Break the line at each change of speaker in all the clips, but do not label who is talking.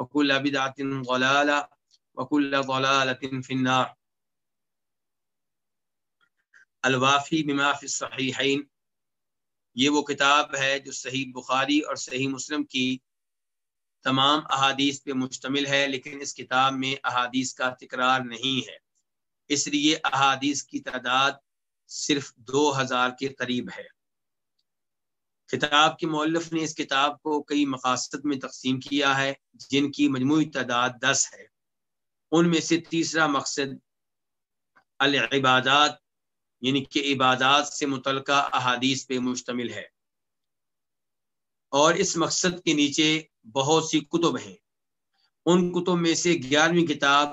وكل بدعة ضلالة وكل ضلالة في النار. الوافی بما فی الصحیحین یہ وہ کتاب ہے جو صحیح بخاری اور صحیح مسلم کی تمام احادیث پہ مشتمل ہے، لیکن اس کتاب میں احادیث کا تکرار نہیں ہے۔ اس لیے احادیث کی تعداد صرف دو ہزار کے قریب ہے۔ کتاب کے مولف نے اس کتاب کو کئی مقاصد میں تقسیم کیا ہے، جن کی مجموعی تعداد دس ہے۔ ان میں سے تیسرا مقصد العبادات یعنی کہ عبادات سے متعلقہ احادیث پہ مشتمل ہے۔ اور اس مقصد کے نیچے بہت سی کتب ہیں۔ ان کتب میں سے گیارہویں کتاب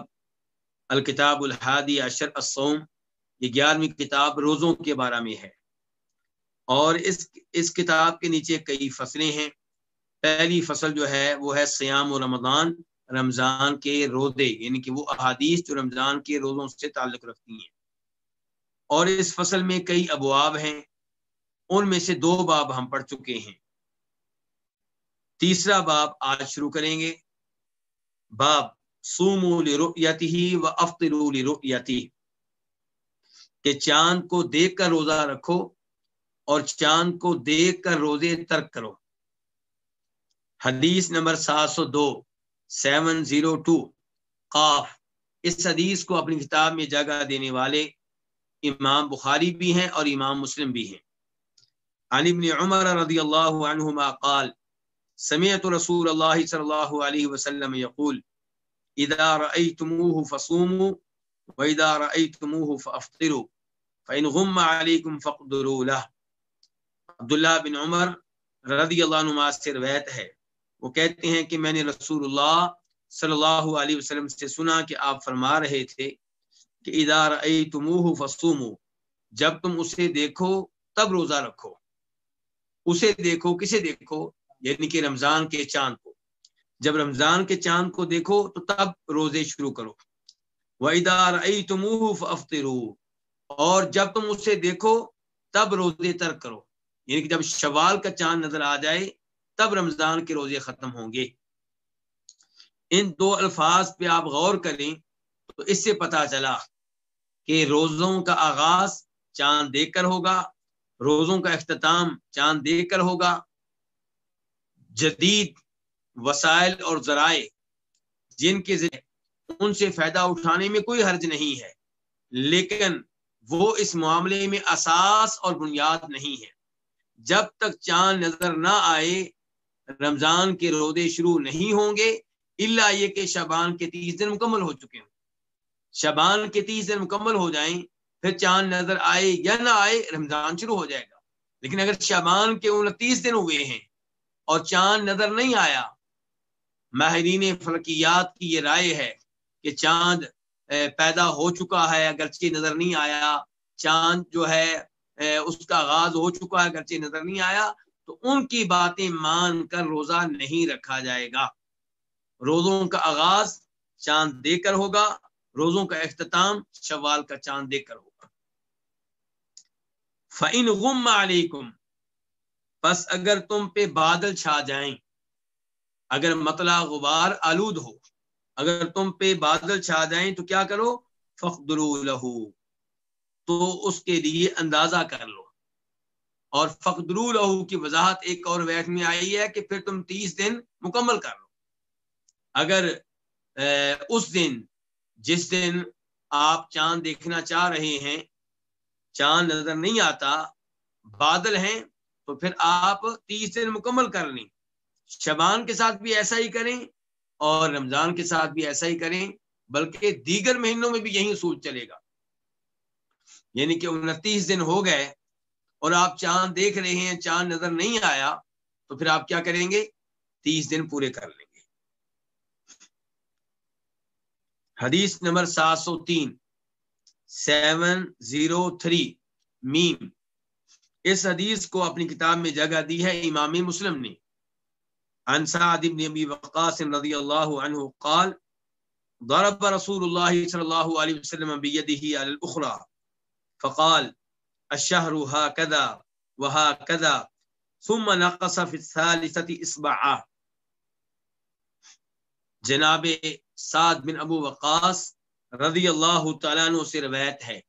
الکتاب الحادی اشر السوم یہ گیارہویں کتاب روزوں کے بارے میں ہے۔ اور اس اس کتاب کے نیچے کئی فصلیں ہیں۔ پہلی فصل جو ہے وہ ہے سیام و رمضان رمضان کے روزے یعنی کہ وہ احادیث جو رمضان کے روزوں سے تعلق رکھتی ہیں۔ اور اس فصل میں کئی ابواب ہیں، ان میں سے دو باب ہم پڑھ چکے ہیں۔ تیسرا باب آج شروع کریں گے۔ باب سومو لرؤیتی و افطرو لرؤیتی کہ چاند کو دیکھ کر روزہ رکھو اور چاند کو دیکھ کر روزے ترک کرو۔ حدیث نمبر سات سو دو، سیون زیرو ٹو، قاف۔ اس حدیث کو اپنی کتاب میں جگہ دینے والے امام بخاری بھی ہیں اور امام مسلم بھی ہیں۔ عن ابن عمر رضی اللہ عنہما قال، سمعت رسول اللہ صلی اللہ علیہ وسلم يقول اذا رأيتموه فصوموا واذا رأيتموه فافطروا فإن غم عليكم فاقدروا له۔ عبداللہ بن عمر رضی اللہ عنہ سے روایت ہے۔ وہ کہتے ہیں کہ میں نے رسول اللہ صلی اللہ علیہ وسلم سے سنا کہ آپ فرما رہے تھے کہ ادار تموہ فسوم جب تم اسے دیکھو تب روزہ رکھو۔ اسے دیکھو، کسے دیکھو؟ یعنی کہ رمضان کے چاند کو۔ جب رمضان کے چاند کو دیکھو تو تب روزے شروع کرو۔ وہ ادار تموہ اور جب تم اسے دیکھو تب روزے ترک کرو۔ یعنی کہ جب شوال کا چاند نظر آ جائے، تب رمضان کے روزے ختم ہوں گے۔ ان دو الفاظ پہ آپ غور کریں تو اس سے پتا چلا کہ روزوں کا آغاز چاند دیکھ کر ہوگا، روزوں کا اختتام چاند دیکھ کر ہوگا۔ جدید وسائل اور ذرائع جن کے ذریعے ان سے فائدہ اٹھانے میں کوئی حرج نہیں ہے، لیکن وہ اس معاملے میں اساس اور بنیاد نہیں ہے۔ جب تک چاند نظر نہ آئے، رمضان کے روزے شروع نہیں ہوں گے اللہ یہ کہ شبان کے تیس دن مکمل ہو چکے ہوں۔ شبان کے تیس دن مکمل ہو جائیں، پھر چاند نظر آئے یا نہ آئے، رمضان شروع ہو جائے گا۔ لیکن اگر شبان کے انتیس دن ہوئے ہیں اور چاند نظر نہیں آیا، ماہرین فلکیات کی یہ رائے ہے کہ چاند پیدا ہو چکا ہے، اگرچہ نظر نہیں آیا، چاند جو ہے اس کا آغاز ہو چکا ہے، اگرچہ نظر نہیں آیا، تو ان کی باتیں مان کر روزہ نہیں رکھا جائے گا۔ روزوں کا آغاز چاند دے کر ہوگا، روزوں کا اختتام شوال کا چاند دے کر ہوگا۔ فعین غم علیکم بس اگر تم پہ بادل چھا جائیں، اگر مطلع غبار آلود ہو، اگر تم پہ بادل چھا جائیں تو کیا کرو؟ فخر تو اس کے لیے اندازہ کر لو۔ اور فخر لہو کی وضاحت ایک اور ویٹ میں آئی ہے کہ پھر تم تیس دن مکمل کر لو۔ اگر اس دن، جس دن آپ چاند دیکھنا چاہ رہے ہیں، چاند نظر نہیں آتا، بادل ہیں، تو پھر آپ تیس دن مکمل کر لیں۔ شبان کے ساتھ بھی ایسا ہی کریں اور رمضان کے ساتھ بھی ایسا ہی کریں، بلکہ دیگر مہینوں میں بھی یہی اصول چلے گا۔ یعنی کہ انتیس دن ہو گئے اور آپ چاند دیکھ رہے ہیں، چاند نظر نہیں آیا، تو پھر آپ کیا کریں گے؟ تیس دن پورے کر لیں گے۔ حدیث نمبر سات سو تین، سیون زیرو تھری، میم۔ اس حدیث کو اپنی کتاب میں جگہ دی ہے امام مسلم نے۔ عن سعد بن ابی وقاص رضی اللہ عنہ قال، ضرب رسول اللہ صلی اللہ علیہ وسلم بیدہ علی الاخرى۔ فقال، الشهر هكذا وهكذا، ثم نقص في الثالثة اصبعا جناب سعد بن ابو وقاص رضی اللہ تعالیٰ عنہ سے روایت ہے۔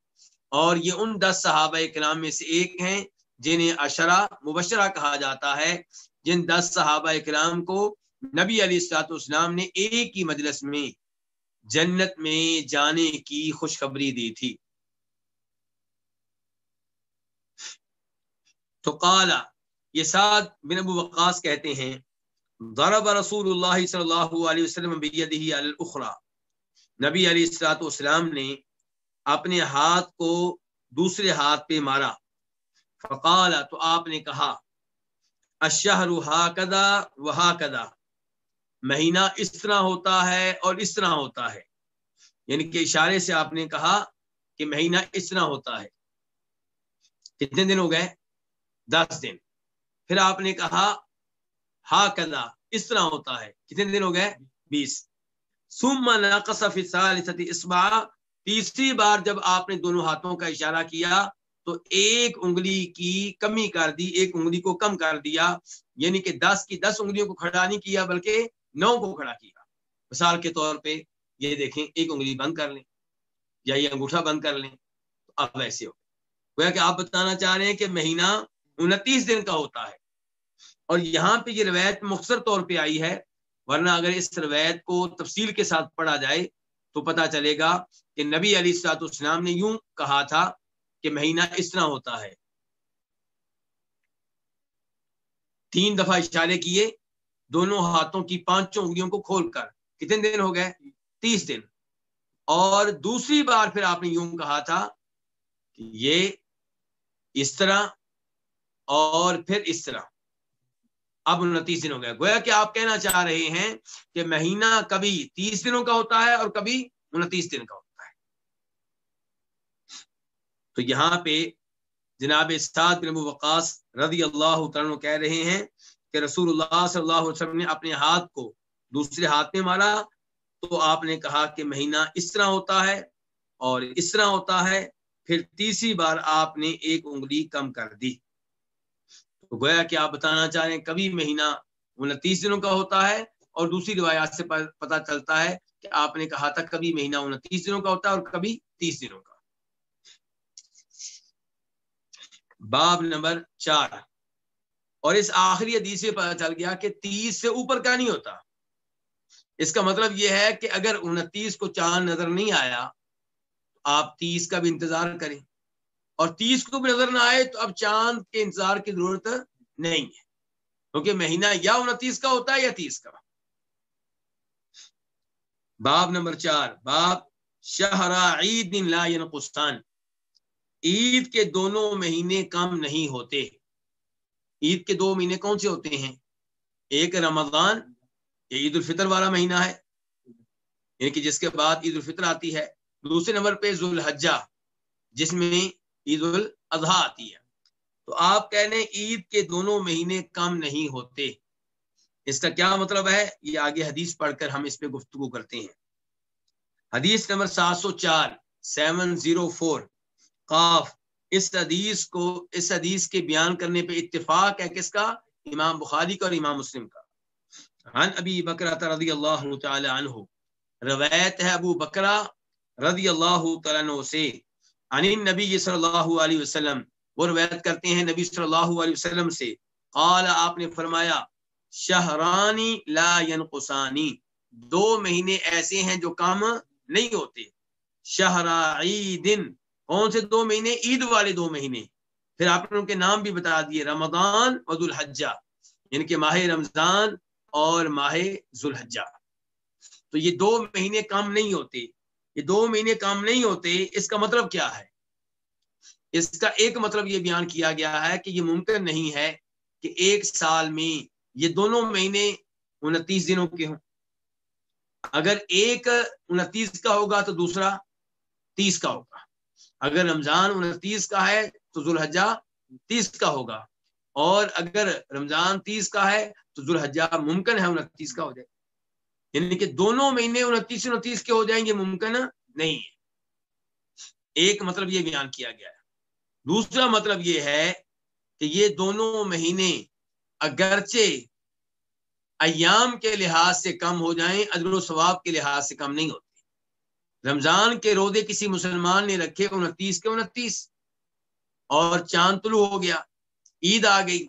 اور یہ ان دس صحابہ کلام میں سے ایک ہیں جنہیں اشرا مبشرہ کہا جاتا ہے۔ جن دس صحابہ کرام کو نبی علی السلاط اسلام نے ایک ہی مجلس میں جنت میں جانے کی خوشخبری دی تھی۔ تو قالا، یہ سعد بن ابو وقاص کہتے ہیں، ضرب رسول اللہ صلی اللہ علیہ وسلم بیدہ علی الاخرى۔ نبی علی السلاط اسلام نے اپنے ہاتھ کو دوسرے ہاتھ پہ مارا۔ فقال، تو آپ نے کہا اشہر ہا کدا وہا مہینہ اس طرح ہوتا ہے اور اس طرح ہوتا ہے۔ یعنی کہ اشارے سے آپ نے کہا کہ مہینہ اس طرح ہوتا ہے۔ کتنے دن ہو گئے؟ دس دن۔ پھر آپ نے کہا ہا کدا اس طرح ہوتا ہے۔ کتنے دن ہو گئے؟ بیس۔ سم اسبا تیسری بار جب آپ نے دونوں ہاتھوں کا اشارہ کیا، تو ایک انگلی کی کمی کر دی، ایک انگلی کو کم کر دیا۔ یعنی کہ دس کی دس انگلیوں کو کھڑا نہیں کیا، بلکہ نو کو کھڑا کیا۔ مثال کے طور پہ یہ دیکھیں، ایک انگلی بند کر لیں یا یہ انگوٹھا بند کر لیں۔ تو اب ایسے ہو گیا۔ کہ آپ بتانا چاہ رہے ہیں کہ مہینہ انتیس دن کا ہوتا ہے۔ اور یہاں پہ یہ روایت مختصر طور پہ آئی ہے، ورنہ اگر اس روایت کو تفصیل کے ساتھ پڑھا جائے تو پتا چلے گا کہ نبی علی سات اسلام نے یوں کہا تھا کہ مہینہ اس طرح ہوتا ہے۔ تین دفعہ اشارے کیے، دونوں ہاتھوں کی پانچوں انگلیوں کو کھول کر۔ کتنے دن ہو گئے؟ تیس دن۔ اور دوسری بار پھر آپ نے یوں کہا تھا کہ یہ اس طرح اور پھر اس طرح۔ اب انتیس دن ہو گیا گویا کہ آپ کہنا چاہ رہے ہیں کہ مہینہ کبھی تیس دنوں کا ہوتا ہے اور کبھی انتیس دن کا ہوتا ہے۔ تو یہاں پہ جناب سعد بن وقاص رضی اللہ عنہ کہہ رہے ہیں کہ رسول اللہ صلی اللہ علیہ وسلم نے اپنے ہاتھ کو دوسرے ہاتھ میں مارا۔ تو آپ نے کہا کہ مہینہ اس طرح ہوتا ہے اور اس طرح ہوتا ہے۔ پھر تیسری بار آپ نے ایک انگلی کم کر دی۔ تو گویا کہ آپ بتانا چاہ رہے ہیں، کبھی مہینہ انتیس دنوں کا ہوتا ہے اور دوسری روایات سے پتہ چلتا ہے کہ آپ نے کہا تھا کبھی مہینہ انتیس دنوں کا ہوتا ہے اور کبھی تیس دنوں کا۔ باب نمبر چار۔ اور اس آخری حدیث سے پتا چل گیا کہ تیس سے اوپر کا نہیں ہوتا۔ اس کا مطلب یہ ہے کہ اگر انتیس کو چاند نظر نہیں آیا، آپ تیس کا بھی انتظار کریں۔ اور تیس کو بھی نظر نہ آئے تو اب چاند کے انتظار کی ضرورت نہیں ہے۔ کیونکہ مہینہ یا انتیس کا ہوتا ہے یا تیس کا۔ باب نمبر چار، باب شہرا عید لا ينقصان۔ عید کے دونوں مہینے کم نہیں ہوتے۔ عید کے دو مہینے کون سے ہوتے ہیں؟ ایک رمضان، یہ عید الفطر والا مہینہ ہے۔ یعنی کہ جس کے بعد عید الفطر آتی ہے۔ دوسرے نمبر پہ ذوالحجہ، جس میں عید الاضحیٰ آتی ہے۔ تو آپ کہہ لیں عید کے دونوں مہینے کم نہیں ہوتے۔ اس کا کیا مطلب ہے؟ یہ آگے حدیث پڑھ کر ہم اس پہ گفتگو کرتے ہیں۔ حدیث نمبر سات سو چار، سیون زیرو فور۔ قاف، اس حدیث کو، اس حدیث کے بیان کرنے پہ اتفاق ہے کس کا؟ امام بخاری کا اور امام مسلم کا۔ عن ابی بکرہ رضی اللہ تعالی عنہ۔ روایت ہے ابو بکرہ رضی اللہ تعالی عنہ سے۔ عن نبی صلی اللہ علیہ وسلم، وہ روایت کرتے ہیں نبی صلی اللہ علیہ وسلم سے، قال، آپ نے فرمایا، شہرانی لا ينقصانی دو مہینے ایسے ہیں جو کام نہیں ہوتے۔ شہر عیدن، کون سے دو مہینے؟ عید والے دو مہینے۔ پھر آپ نے ان کے نام بھی بتا دیے، رمضان اور ذوالحجہ یعنی کہ ماہ رمضان اور ماہ ذوالحجہ۔ تو یہ دو مہینے کام نہیں ہوتے۔ یہ دو مہینے کام نہیں ہوتے، اس کا مطلب کیا ہے؟ اس کا ایک مطلب یہ بیان کیا گیا ہے کہ یہ ممکن نہیں ہے کہ ایک سال میں یہ دونوں مہینے انتیس دنوں کے ہوں۔ اگر ایک انتیس کا ہوگا تو دوسرا تیس کا ہوگا۔ اگر رمضان انتیس کا ہے تو ذوالحجہ تیس کا ہوگا۔ اور اگر رمضان تیس کا ہے تو ذوالحجہ ممکن ہے انتیس کا ہو جائے۔ یعنی کہ دونوں مہینے انتیس انتیس کے ہو جائیں گے ممکن نہیں ہے۔ ایک مطلب یہ بیان کیا گیا ہے۔ دوسرا مطلب یہ ہے کہ یہ دونوں مہینے اگرچہ ایام کے لحاظ سے کم ہو جائیں، اجر و ثواب کے لحاظ سے کم نہیں ہوتے۔ رمضان کے روزے کسی مسلمان نے رکھے انتیس کے انتیس۔ اور چاند طلوع ہو گیا، عید آ گئی۔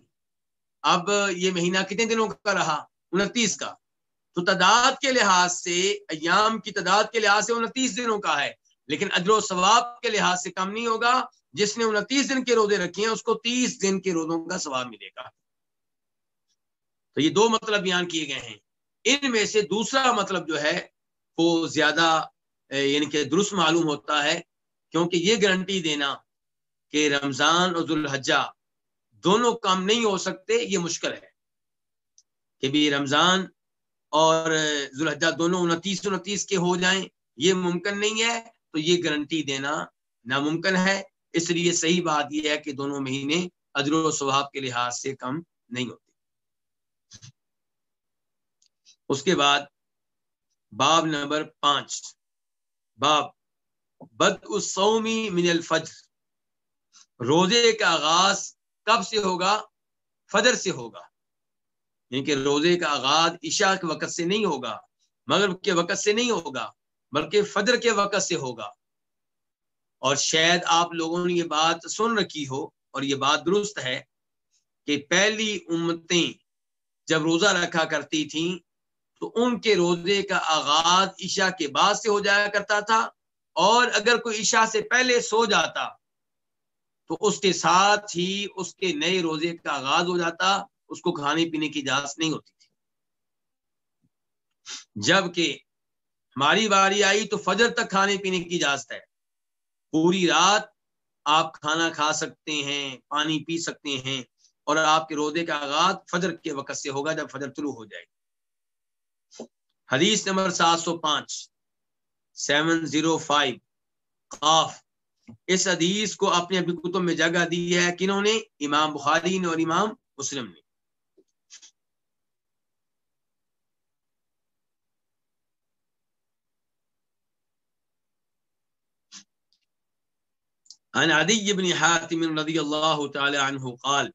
اب یہ مہینہ کتنے دنوں کا رہا؟ انتیس کا۔ تو تعداد کے لحاظ سے ایام کی تعداد کے لحاظ سے انتیس دنوں کا ہے، لیکن اجر و ثواب کے لحاظ سے کم نہیں ہوگا۔ جس نے انتیس دن کے روزے رکھے ہیں، اس کو تیس دن کے روزوں کا ثواب ملے گا۔ تو یہ دو مطلب بیان کیے گئے ہیں۔ ان میں سے دوسرا مطلب جو ہے، وہ زیادہ یعنی کہ درست معلوم ہوتا ہے، کیونکہ یہ گارنٹی دینا کہ رمضان اور ذوالحجہ دونوں کام نہیں ہو سکتے، یہ مشکل ہے۔ کہ بھی رمضان اور ذوالحجہ دونوں انتیس انتیس کے ہو جائیں، یہ ممکن نہیں ہے، تو یہ گارنٹی دینا ناممکن ہے۔ اس لیے صحیح بات یہ ہے کہ دونوں مہینے اجر و ثواب کے لحاظ سے کم نہیں ہوتے۔ اس کے بعد، باب نمبر پانچ۔ باب، بد اسومی من الفجر۔ روزے کا آغاز کب سے ہوگا؟ فجر سے ہوگا۔ یعنی کہ روزے کا آغاز عشاء کے وقت سے نہیں ہوگا، مغرب کے وقت سے نہیں ہوگا، بلکہ فجر کے وقت سے ہوگا۔ اور شاید آپ لوگوں نے یہ بات سن رکھی ہو اور یہ بات درست ہے کہ پہلی امتیں جب روزہ رکھا کرتی تھیں، تو ان کے روزے کا آغاز عشاء کے بعد سے ہو جایا کرتا تھا۔ اور اگر کوئی عشاء سے پہلے سو جاتا، تو اس کے ساتھ ہی اس کے نئے روزے کا آغاز ہو جاتا۔ اس کو کھانے پینے کی اجازت نہیں ہوتی تھی۔ جبکہ ہماری باری آئی تو فجر تک کھانے پینے کی اجازت ہے۔ پوری رات آپ کھانا کھا سکتے ہیں، پانی پی سکتے ہیں اور آپ کے روزے کا آغاز فجر کے وقت سے ہوگا جب فجر شروع ہو جائے گی۔ حدیث نمبر سات سو پانچ، سیون زیرو فائیو، قاف۔ اس حدیث کو اپنے اپنی کتب میں جگہ دی ہے کنہوں نے امام بخاری نے اور امام مسلم نے عن عدی بن حاتم رضی اللہ تعالی عنہ قال،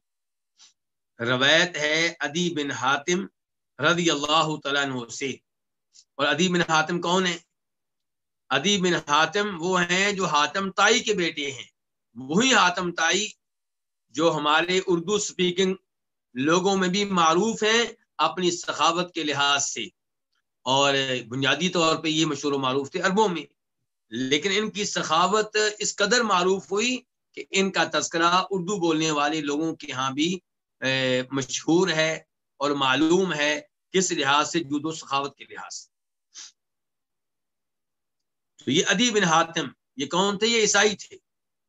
روایت ہے عدی بن حاتم رضی اللہ تعالی عنہ سے۔ اور عدی بن حاتم کون ہے عدی بن حاتم وہ ہیں جو حاتم تائی کے بیٹے ہیں۔ وہی حاتم تائی جو ہمارے اردو سپیکنگ لوگوں میں بھی معروف ہیں اپنی سخاوت کے لحاظ سے۔ اور بنیادی طور پہ یہ مشہور و معروف تھے عربوں میں۔ لیکن ان کی سخاوت اس قدر معروف ہوئی کہ ان کا تذکرہ اردو بولنے والے لوگوں کے ہاں بھی مشہور ہے اور معلوم ہے کس لحاظ سے جود و سخاوت کے لحاظ سے۔ تو یہ ادی بن حاتم، یہ کون تھے؟ یہ عیسائی تھے،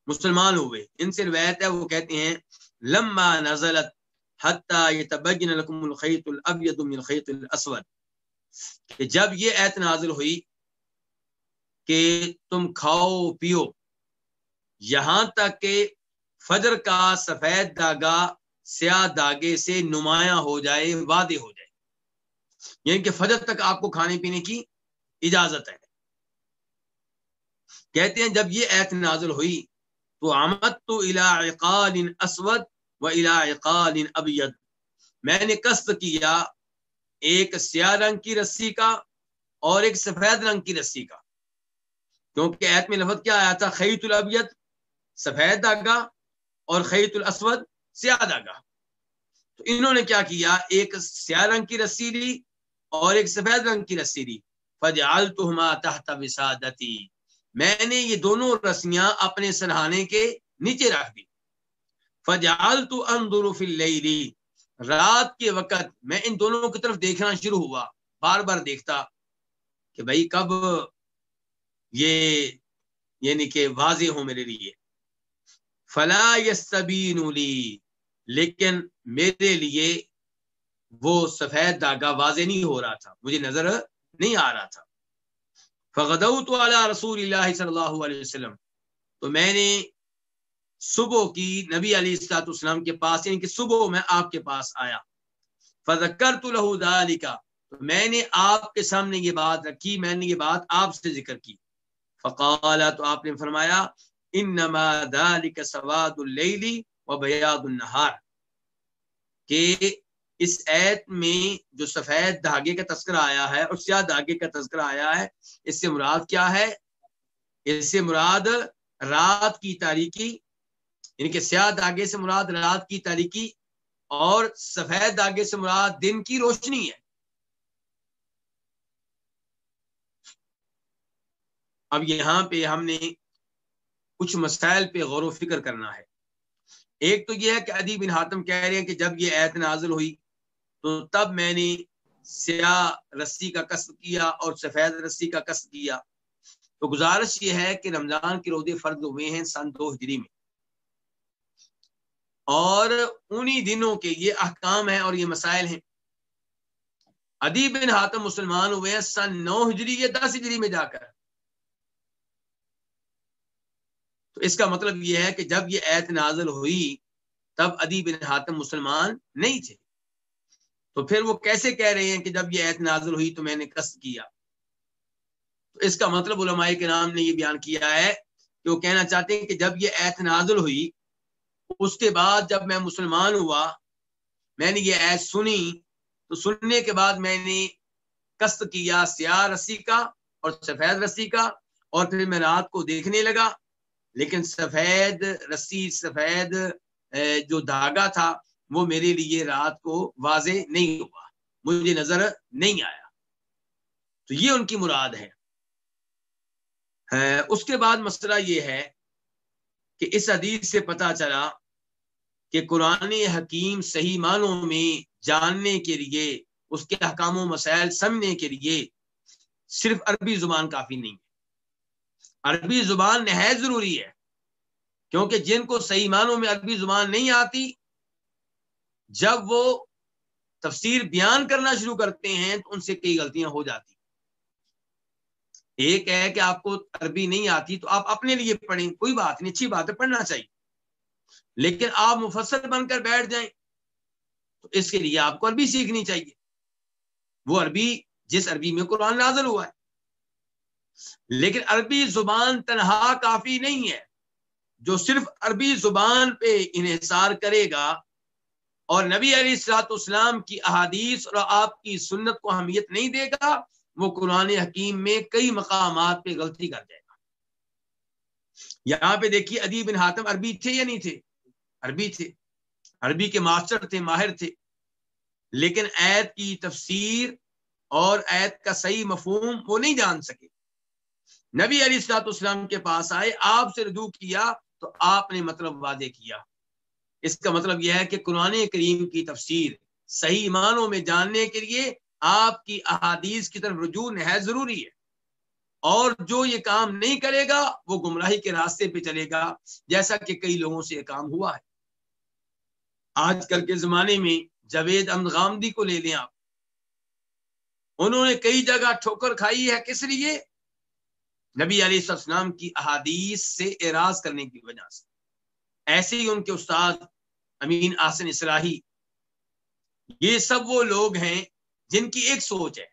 مسلمان ہوئے۔ ان سے روایت ہے، وہ کہتے ہیں، لما نزلت يتبين لكم الخيط الابيض من الخيط الاسود، کہ جب یہ ایت نازل ہوئی کہ تم کھاؤ پیو۔ یہاں تک کہ فجر کا سفید داغا سیاہ داغے سے نمایاں ہو جائے وعدے ہو جائے۔ یعنی کہ فجر تک آپ کو کھانے پینے کی اجازت ہے۔ کہتے ہیں جب یہ ایت نازل ہوئی، تو آمد تو عقال اسود و عقال ابید۔ میں نے قصد کیا ایک سیاہ رنگ کی رسی کا اور ایک سفید رنگ کی رسی کا۔ کیونکہ ایت میں لفظ کیا آیا تھا؟ خیت الابیت، سفید داغا اور خیت الاسود، سیاہ داغا تو انہوں نے کیا کیا؟ ایک سیاہ رنگ کی رسی لی اور ایک سفید رنگ کی رسی لی۔ فجال تحت وسادتی میں نے یہ دونوں رسیاں اپنے سرحانے کے نیچے رکھ دی۔ فجال تو اللیلی رات کے وقت میں ان دونوں کی طرف دیکھنا شروع ہوا۔ بار بار دیکھتا کہ بھائی کب یہ یعنی کہ واضح ہو میرے لیے۔ فلا یستبین لی لیکن میرے لیے وہ سفید داغا واضح نہیں ہو رہا تھا، مجھے نظر نہیں آ رہا تھا۔ فغدوت علی رسول اللہ صلی اللہ علیہ وسلم۔ تو میں نے صبح کی نبی علی السلاط اسلام کے پاس یعنی کہ صبح میں آپ کے پاس آیا۔ فضکر تو لہو کا تو میں نے آپ کے سامنے یہ بات رکھی، میں نے یہ بات آپ سے ذکر کی۔ فقال تو آپ نے فرمایا، انما ذلك سواد اللیل و بیاض النہار، کہ اس ایت میں جو سفید دھاگے کا تذکرہ آیا ہے اور سیاہ دھاگے کا تذکرہ آیا ہے، اس سے مراد کیا ہے؟ اس سے مراد رات کی تاریکی یعنی کہ سیاہ دھاگے سے مراد رات کی تاریکی اور سفید دھاگے سے مراد دن کی روشنی ہے۔ اب یہاں پہ ہم نے کچھ مسائل پہ غور و فکر کرنا ہے۔ ایک تو یہ ہے کہ ادی بن حاتم کہہ رہے ہیں کہ جب یہ ایت نازل ہوئی تو تب میں نے سیاہ رسی کا قصد کیا اور سفید رسی کا قصد کیا۔ تو گزارش یہ ہے کہ رمضان کے روزے فرد ہوئے ہیں سن دو ہجری میں۔ اور انہی دنوں کے یہ احکام ہیں اور یہ مسائل ہیں۔ ادیب بن حاتم مسلمان ہوئے ہیں سن نو ہجری یا دس ہجری میں جا کر۔ تو اس کا مطلب یہ ہے کہ جب یہ ایت نازل ہوئی، تب ادیب بن حاتم مسلمان نہیں تھے۔ تو پھر وہ کیسے کہہ رہے ہیں کہ جب یہ ایت نازل ہوئی تو میں نے قصد کیا؟ تو اس کا مطلب علماء کے نام نے یہ بیان کیا ہے کہ وہ کہنا چاہتے ہیں کہ جب یہ ایت نازل ہوئی، اس کے بعد جب میں مسلمان ہوا، میں نے یہ ایت سنی، تو سننے کے بعد میں نے قصد کیا سیاہ رسی کا اور سفید رسی کا، اور پھر میں رات کو دیکھنے لگا۔ لیکن سفید رسی، سفید جو دھاگا تھا، وہ میرے لیے رات کو واضح نہیں ہوا۔ مجھے نظر نہیں آیا۔ تو یہ ان کی مراد ہے۔ اس کے بعد مسئلہ یہ ہے کہ اس حدیث سے پتا چلا کہ قرآن حکیم صحیح معنوں میں جاننے کے لیے، اس کے حکام و مسائل سمجھنے کے لیے صرف عربی زبان کافی نہیں ہے۔ عربی زبان نہایت ضروری ہے۔ کیونکہ جن کو صحیح معنوں میں عربی زبان نہیں آتی، جب وہ تفسیر بیان کرنا شروع کرتے ہیں تو ان سے کئی غلطیاں ہو جاتی۔ ایک ہے کہ آپ کو عربی نہیں آتی تو آپ اپنے لیے پڑھیں، کوئی بات نہیں، اچھی بات ہے پڑھنا چاہیے۔ لیکن آپ مفسر بن کر بیٹھ جائیں تو اس کے لیے آپ کو عربی سیکھنی چاہیے۔ وہ عربی، جس عربی میں قرآن نازل ہوا ہے۔ لیکن عربی زبان تنہا کافی نہیں ہے۔ جو صرف عربی زبان پہ انحصار کرے گا اور نبی علی السلاط اسلام کی احادیث اور آپ کی سنت کو اہمیت نہیں دے گا، وہ قرآن حکیم میں کئی مقامات پہ غلطی کر جائے گا۔ یہاں پہ دیکھیے ادیب بن حاتم عربی تھے یا نہیں تھے؟ عربی تھے۔ عربی کے ماسٹر تھے، ماہر تھے۔ لیکن عید کی تفسیر اور عید کا صحیح مفہوم وہ نہیں جان سکے۔ نبی علی السلاط اسلام کے پاس آئے، آپ سے رجوع کیا تو آپ نے مطلب واضح کیا۔ اس کا مطلب یہ ہے کہ قرآن کریم کی تفسیر صحیح معنوں میں جاننے کے لیے آپ کی احادیث کی طرف رجوع نہایت ضروری ہے۔ اور جو یہ کام نہیں کرے گا، وہ گمراہی کے راستے پہ چلے گا، جیسا کہ کئی لوگوں سے یہ کام ہوا ہے۔ آج کل کے زمانے میں جوید احمد غامدی کو لے لیں آپ۔ انہوں نے کئی جگہ ٹھوکر کھائی ہے، کس لیے؟ نبی علیہ السلام کی احادیث سے اعراض کرنے کی وجہ سے۔ ایسے ہی ان کے استاد امین آسن اسراہی یہ سب وہ لوگ ہیں جن کی ایک سوچ ہے۔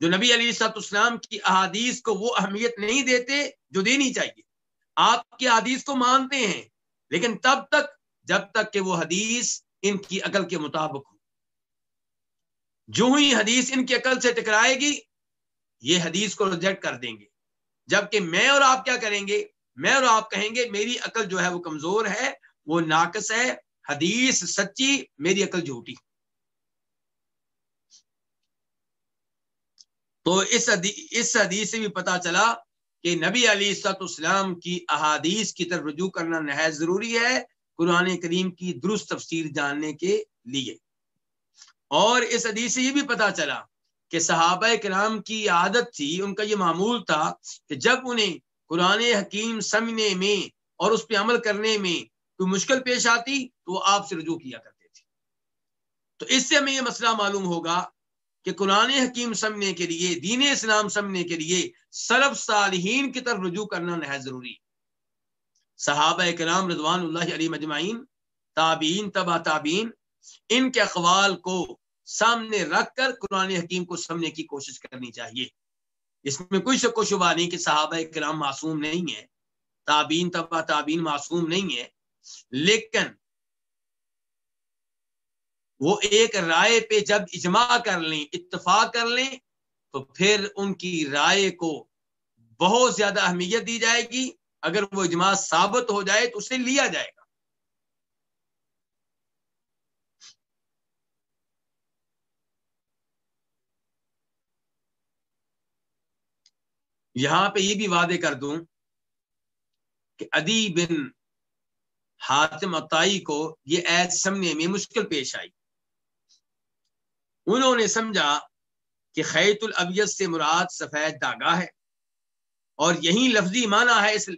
جو نبی علی سات اسلام کی احادیث کو وہ اہمیت نہیں دیتے جو دینی چاہیے۔ آپ کی حدیث کو مانتے ہیں، لیکن تب تک، جب تک کہ وہ حدیث ان کی عقل کے مطابق ہو۔ جو ہی حدیث ان کی عقل سے ٹکرائے گی، یہ حدیث کو ریجیکٹ کر دیں گے۔ جبکہ میں اور آپ کیا کریں گے؟ میں اور آپ کہیں گے، میری عقل جو ہے وہ کمزور ہے، وہ ناقص ہے، حدیث سچی، میری عقل جھوٹی۔ تو اس اس حدیث سے بھی پتا چلا کہ نبی علی سط اسلام کی احادیث کی طرف رجوع کرنا نہایت ضروری ہے، قرآن کریم کی درست تفسیر جاننے کے لیے۔ اور اس حدیث سے یہ بھی پتا چلا کہ صحابہ کرام کی عادت تھی، ان کا یہ معمول تھا کہ جب انہیں قرآن حکیم سمنے میں اور اس پہ عمل کرنے میں کوئی مشکل پیش آتی تو وہ آپ سے رجوع کیا کرتے تھے۔ تو اس سے ہمیں یہ مسئلہ معلوم ہوگا کہ قرآن حکیم سمجھنے کے لیے، دین اسلام سمجھنے کے لیے سلب صالحین کی طرف رجوع کرنا نہایت ضروری۔ صحابہ کرام رضوان اللہ علی مجمعین تابعین، تبا تابعین، ان کے اقوال کو سامنے رکھ کر قرآن حکیم کو سمجھنے کی کوشش کرنی چاہیے۔ اس میں کوئی شک و شبہ نہیں کہ صحابہ کرام معصوم نہیں ہے تابین تبا تابین معصوم نہیں ہے لیکن وہ ایک رائے پہ جب اجماع کر لیں، اتفاق کر لیں، تو پھر ان کی رائے کو بہت زیادہ اہمیت دی جائے گی۔ اگر وہ اجماع ثابت ہو جائے تو اسے لیا جائے یہاں پہ یہ بھی وعدے کر دوں کہ ادی بن حاتم اتائی کو یہ عید سمنے میں مشکل پیش آئی۔ انہوں نے سمجھا کہ خیت الابیت سے مراد سفید داغا ہے اور یہی لفظی معنی ہے اس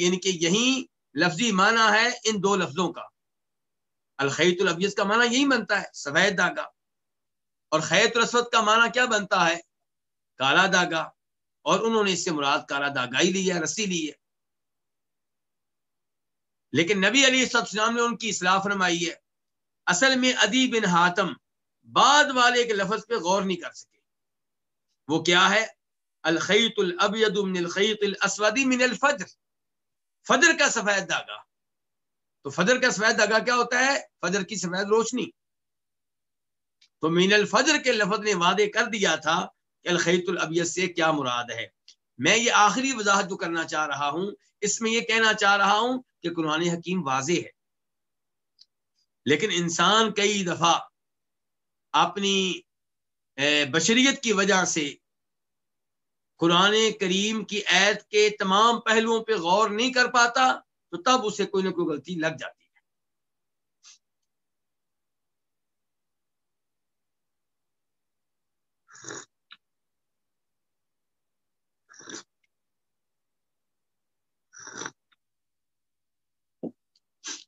یعنی کہ یہی لفظی معنی ہے ان دو لفظوں کا۔ الخیت الابیت کا معنی یہی بنتا ہے، سفید داغا اور خیت الاسود کا معنی کیا بنتا ہے؟ کالا داغا اور انہوں نے اس سے مراد کالا داغا لی ہے، رسی لی ہے۔ لیکن نبی علی السلام نے ان کی اصلاح فرمائی ہے۔ اصل میں ادی بن ہاتم بعد والے کے لفظ پہ غور نہیں کر سکے۔ وہ کیا ہے؟ الخیط الابید من الخیط الاسودی من الفجر۔ فجر کا سفید داغا تو فجر کا سفید داغا کیا ہوتا ہے؟ فجر کی سفید روشنی۔ تو من الفجر کے لفظ نے وعدے کر دیا تھا کہ الخیط سے کیا مراد ہے؟ میں یہ آخری وضاحت جو کرنا چاہ رہا ہوں، اس میں یہ کہنا چاہ رہا ہوں کہ قرآن حکیم واضح ہے۔ لیکن انسان کئی دفعہ اپنی بشریت کی وجہ سے قرآن کریم کی عید کے تمام پہلوؤں پہ غور نہیں کر پاتا، تو تب اسے کوئی نہ کوئی غلطی لگ جاتی ہے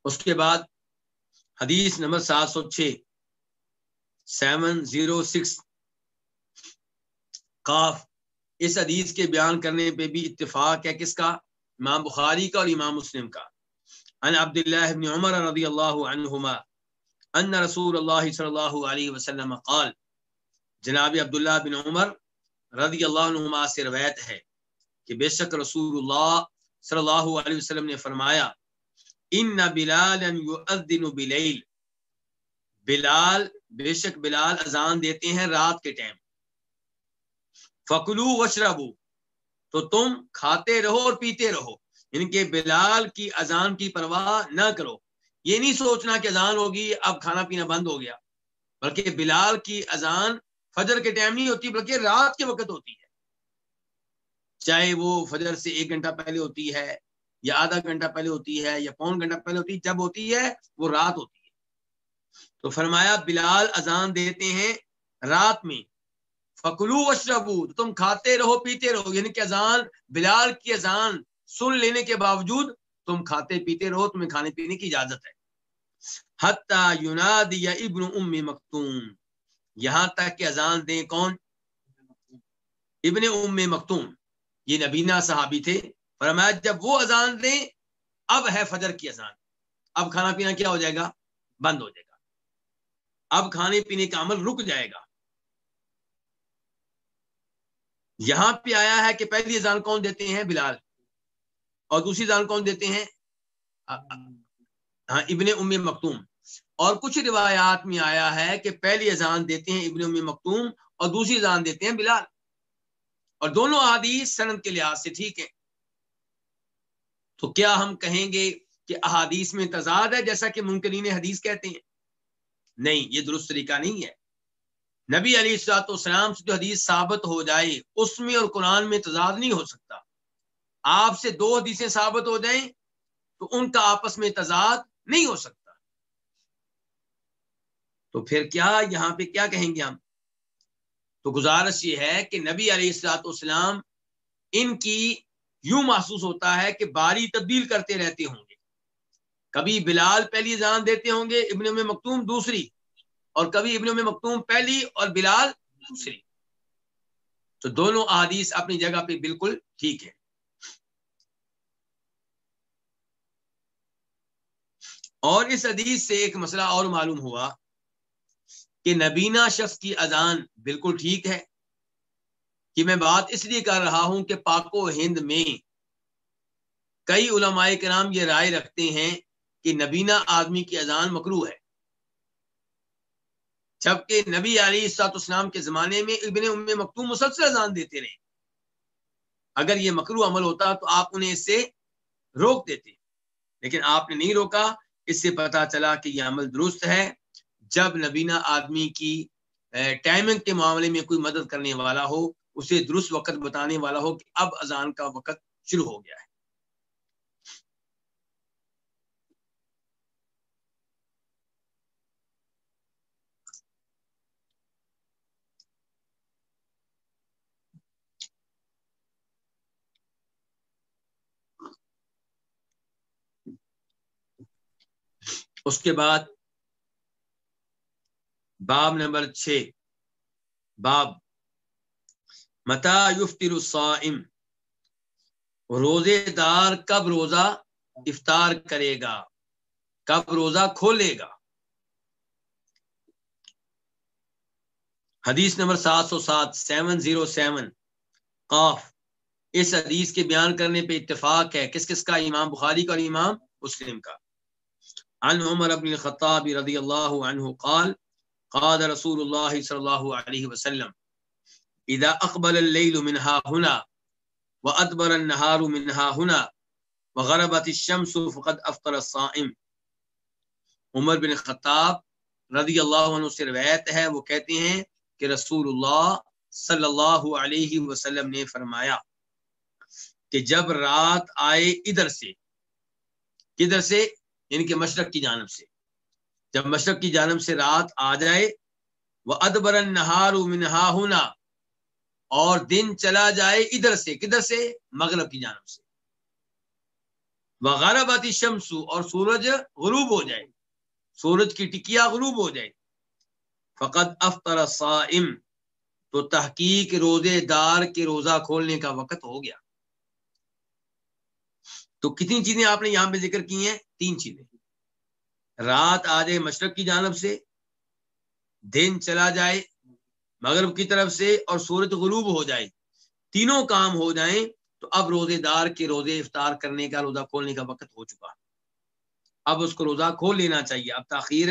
اس کے بعد حدیث نمبر سات سو چھ، سیون زیرو سکس کاف اس حدیث کے بیان کرنے پہ بھی اتفاق ہے کس کا؟ امام بخاری کا اور امام مسلم کا۔ ان عبداللہ بن عمر رضی اللہ عنہما ان رسول اللہ صلی اللہ علیہ وسلم قال، جناب عبداللہ بن عمر رضی اللہ عنہما سے روایت ہے کہ بے شک رسول اللہ صلی اللہ علیہ وسلم نے فرمایا ان بلال بلیل۔ بلال، بے شک بلال اذان دیتے ہیں رات کے ٹائم۔ فکلو وشربو تو تم کھاتے رہو اور پیتے رہو۔ یعنی ان کے بلال کی اذان کی پرواہ نہ کرو۔ یہ نہیں سوچنا کہ اذان ہوگی، اب کھانا پینا بند ہو گیا۔ بلکہ بلال کی اذان فجر کے ٹائم نہیں ہوتی، بلکہ رات کے وقت ہوتی ہے۔ چاہے وہ فجر سے ایک گھنٹہ پہلے ہوتی ہے یا آدھا گھنٹہ پہلے ہوتی ہے یا پون گھنٹہ پہلے ہوتی ہے، جب ہوتی ہے، وہ رات ہوتی ہے۔ تو فرمایا، بلال اذان دیتے ہیں رات میں۔ فکلو وشربو تم کھاتے رہو، پیتے رہو۔ یعنی کہ اذان، بلال کی اذان سن لینے کے باوجود تم کھاتے پیتے رہو، تمہیں کھانے پینے کی اجازت ہے۔ حتی یناد یا ابن ام مکتوم۔ یہاں تک کہ اذان دیں کون؟ ابن ام مکتوم۔ یہ نبینا صحابی تھے۔ فرمایا جب وہ اذان دیں، اب ہے فجر کی اذان۔ اب کھانا پینا کیا ہو جائے گا؟ بند ہو جائے گا۔ اب کھانے پینے کا عمل رک جائے گا۔ یہاں پہ آیا ہے کہ پہلی اذان کون دیتے ہیں؟ بلال۔ اور دوسری اذان کون دیتے ہیں؟ ہاں ابن ام مکتوم۔ اور کچھ روایات میں آیا ہے کہ پہلی اذان دیتے ہیں ابن ام مکتوم اور دوسری اذان دیتے ہیں بلال۔ اور دونوں حدیث سند کے لحاظ سے ٹھیک ہے تو کیا ہم کہیں گے کہ احادیث میں تضاد ہے جیسا کہ ممکنین حدیث کہتے ہیں؟ نہیں، یہ درست طریقہ نہیں ہے۔ نبی علی السلاط والسلام سے جو حدیث ثابت ہو جائے، اس میں اور قرآن میں تضاد نہیں ہو سکتا۔ آپ سے دو حدیثیں ثابت ہو جائیں، تو ان کا آپس میں تضاد نہیں ہو سکتا۔ تو پھر کیا یہاں پہ کیا کہیں گے ہم؟ تو گزارش یہ ہے کہ نبی علیہ السلاط والسلام ان کی یوں محسوس ہوتا ہے کہ باری تبدیل کرتے رہتے ہوں گے۔ کبھی بلال پہلی جان دیتے ہوں گے، ابن میں مکتوم دوسری، اور کبھی ابن میں مکتوم پہلی اور بلال دوسری۔ تو دونوں احادیث اپنی جگہ پہ بالکل ٹھیک ہے۔ اور اس حدیث سے ایک مسئلہ اور معلوم ہوا کہ نبینا شخص کی اذان بالکل ٹھیک ہے کہ میں بات اس لیے کر رہا ہوں کہ پاک و ہند میں کئی علماء کے نام یہ رائے رکھتے ہیں کہ نبینا آدمی کی اذان مکرو ہے۔ جبکہ نبی علی سات اسلام کے زمانے میں ابن ام مکتوم مسلسل اذان دیتے رہے۔ اگر یہ مکرو عمل ہوتا تو آپ انہیں اس سے روک دیتے۔ لیکن آپ نے نہیں روکا، اس سے پتا چلا کہ یہ عمل درست ہے۔ جب نبینا آدمی کی ٹائمنگ کے معاملے میں کوئی مدد کرنے والا ہو اسے درست وقت بتانے والا ہو کہ اب اذان کا وقت شروع ہو گیا ہے۔ اس کے بعد باب نمبر چھ، باب متا یفتر الصائم روزے دار کب روزہ افطار کرے گا؟ کب روزہ کھولے گا؟ حدیث نمبر سات سو سات، سیون زیرو سیون، قاف، اس حدیث کے بیان کرنے پہ اتفاق ہے۔ کس کس کا؟ امام بخاری کا اور امام مسلم کا۔ عن عمر بن الخطاب رضی اللہ عنہ قال قال رسول اللہ صلی اللہ علیہ وسلم اذا اقبل الليل منها هنا وادبر النهار منها هنا وغربت الشمس فقد افطر الصائم. عمر بن خطاب رضی اللہ عنہ سے روایت ہے، وہ کہتے ہیں کہ رسول اللہ صلی اللہ علیہ وسلم نے فرمایا کہ جب رات آئے ادھر سے، کدھر سے؟ یعنی کہ مشرق کی جانب سے۔ جب مشرق کی جانب سے رات آ جائے وہ ادبر نہار منہا ہونا اور دن چلا جائے ادھر سے، کدھر سے؟ مغرب کی جانب سے۔ وہ غرب شمسو اور سورج غروب ہو جائے۔ سورج کی ٹکیا غروب ہو جائے۔ فقط افطر صائم تو تحقیق روزے دار کے روزہ کھولنے کا وقت ہو گیا۔ تو کتنی چیزیں آپ نے یہاں پہ ذکر کی ہیں؟ تین چیزیں۔ رات آ جائے مشرق کی جانب سے، دن چلا جائے مغرب کی طرف سے اور سورج غروب ہو جائے۔ تینوں کام ہو جائیں تو اب روزے دار کے روزے افطار کرنے کا، روزہ کھولنے کا وقت ہو چکا۔ اب اس کو روزہ کھول لینا چاہیے۔ اب تاخیر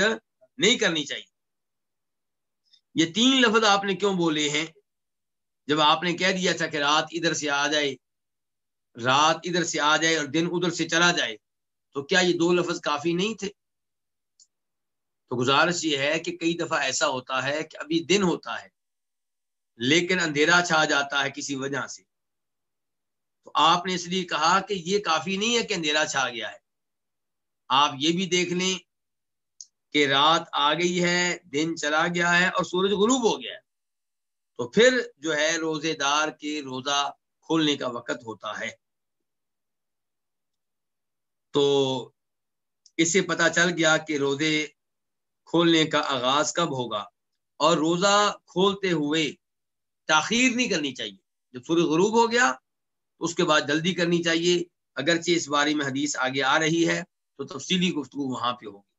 نہیں کرنی چاہیے۔ یہ تین لفظ آپ نے کیوں بولے ہیں؟ جب آپ نے کہہ دیا تھا کہ رات ادھر سے آ جائے، رات ادھر سے آ جائے اور دن ادھر سے چلا جائے، تو کیا یہ دو لفظ کافی نہیں تھے؟ تو گزارش یہ ہے کہ کئی دفعہ ایسا ہوتا ہے کہ ابھی دن ہوتا ہے۔ لیکن اندھیرا چھا جاتا ہے کسی وجہ سے۔ تو آپ نے اس لیے کہا کہ یہ کافی نہیں ہے کہ اندھیرا چھا گیا ہے۔ آپ یہ بھی دیکھ لیں کہ رات آ گئی ہے، دن چلا گیا ہے اور سورج غروب ہو گیا ہے۔ تو پھر جو ہے روزے دار کے روزہ کھولنے کا وقت ہوتا ہے۔ تو اس سے پتا چل گیا کہ روزے کھولنے کا آغاز کب ہوگا۔ اور روزہ کھولتے ہوئے تاخیر نہیں کرنی چاہیے۔ جب سورج غروب ہو گیا، تو اس کے بعد جلدی کرنی چاہیے۔ اگرچہ اس بارے میں حدیث آگے آ رہی ہے، تو تفصیلی گفتگو وہاں پہ ہوگی۔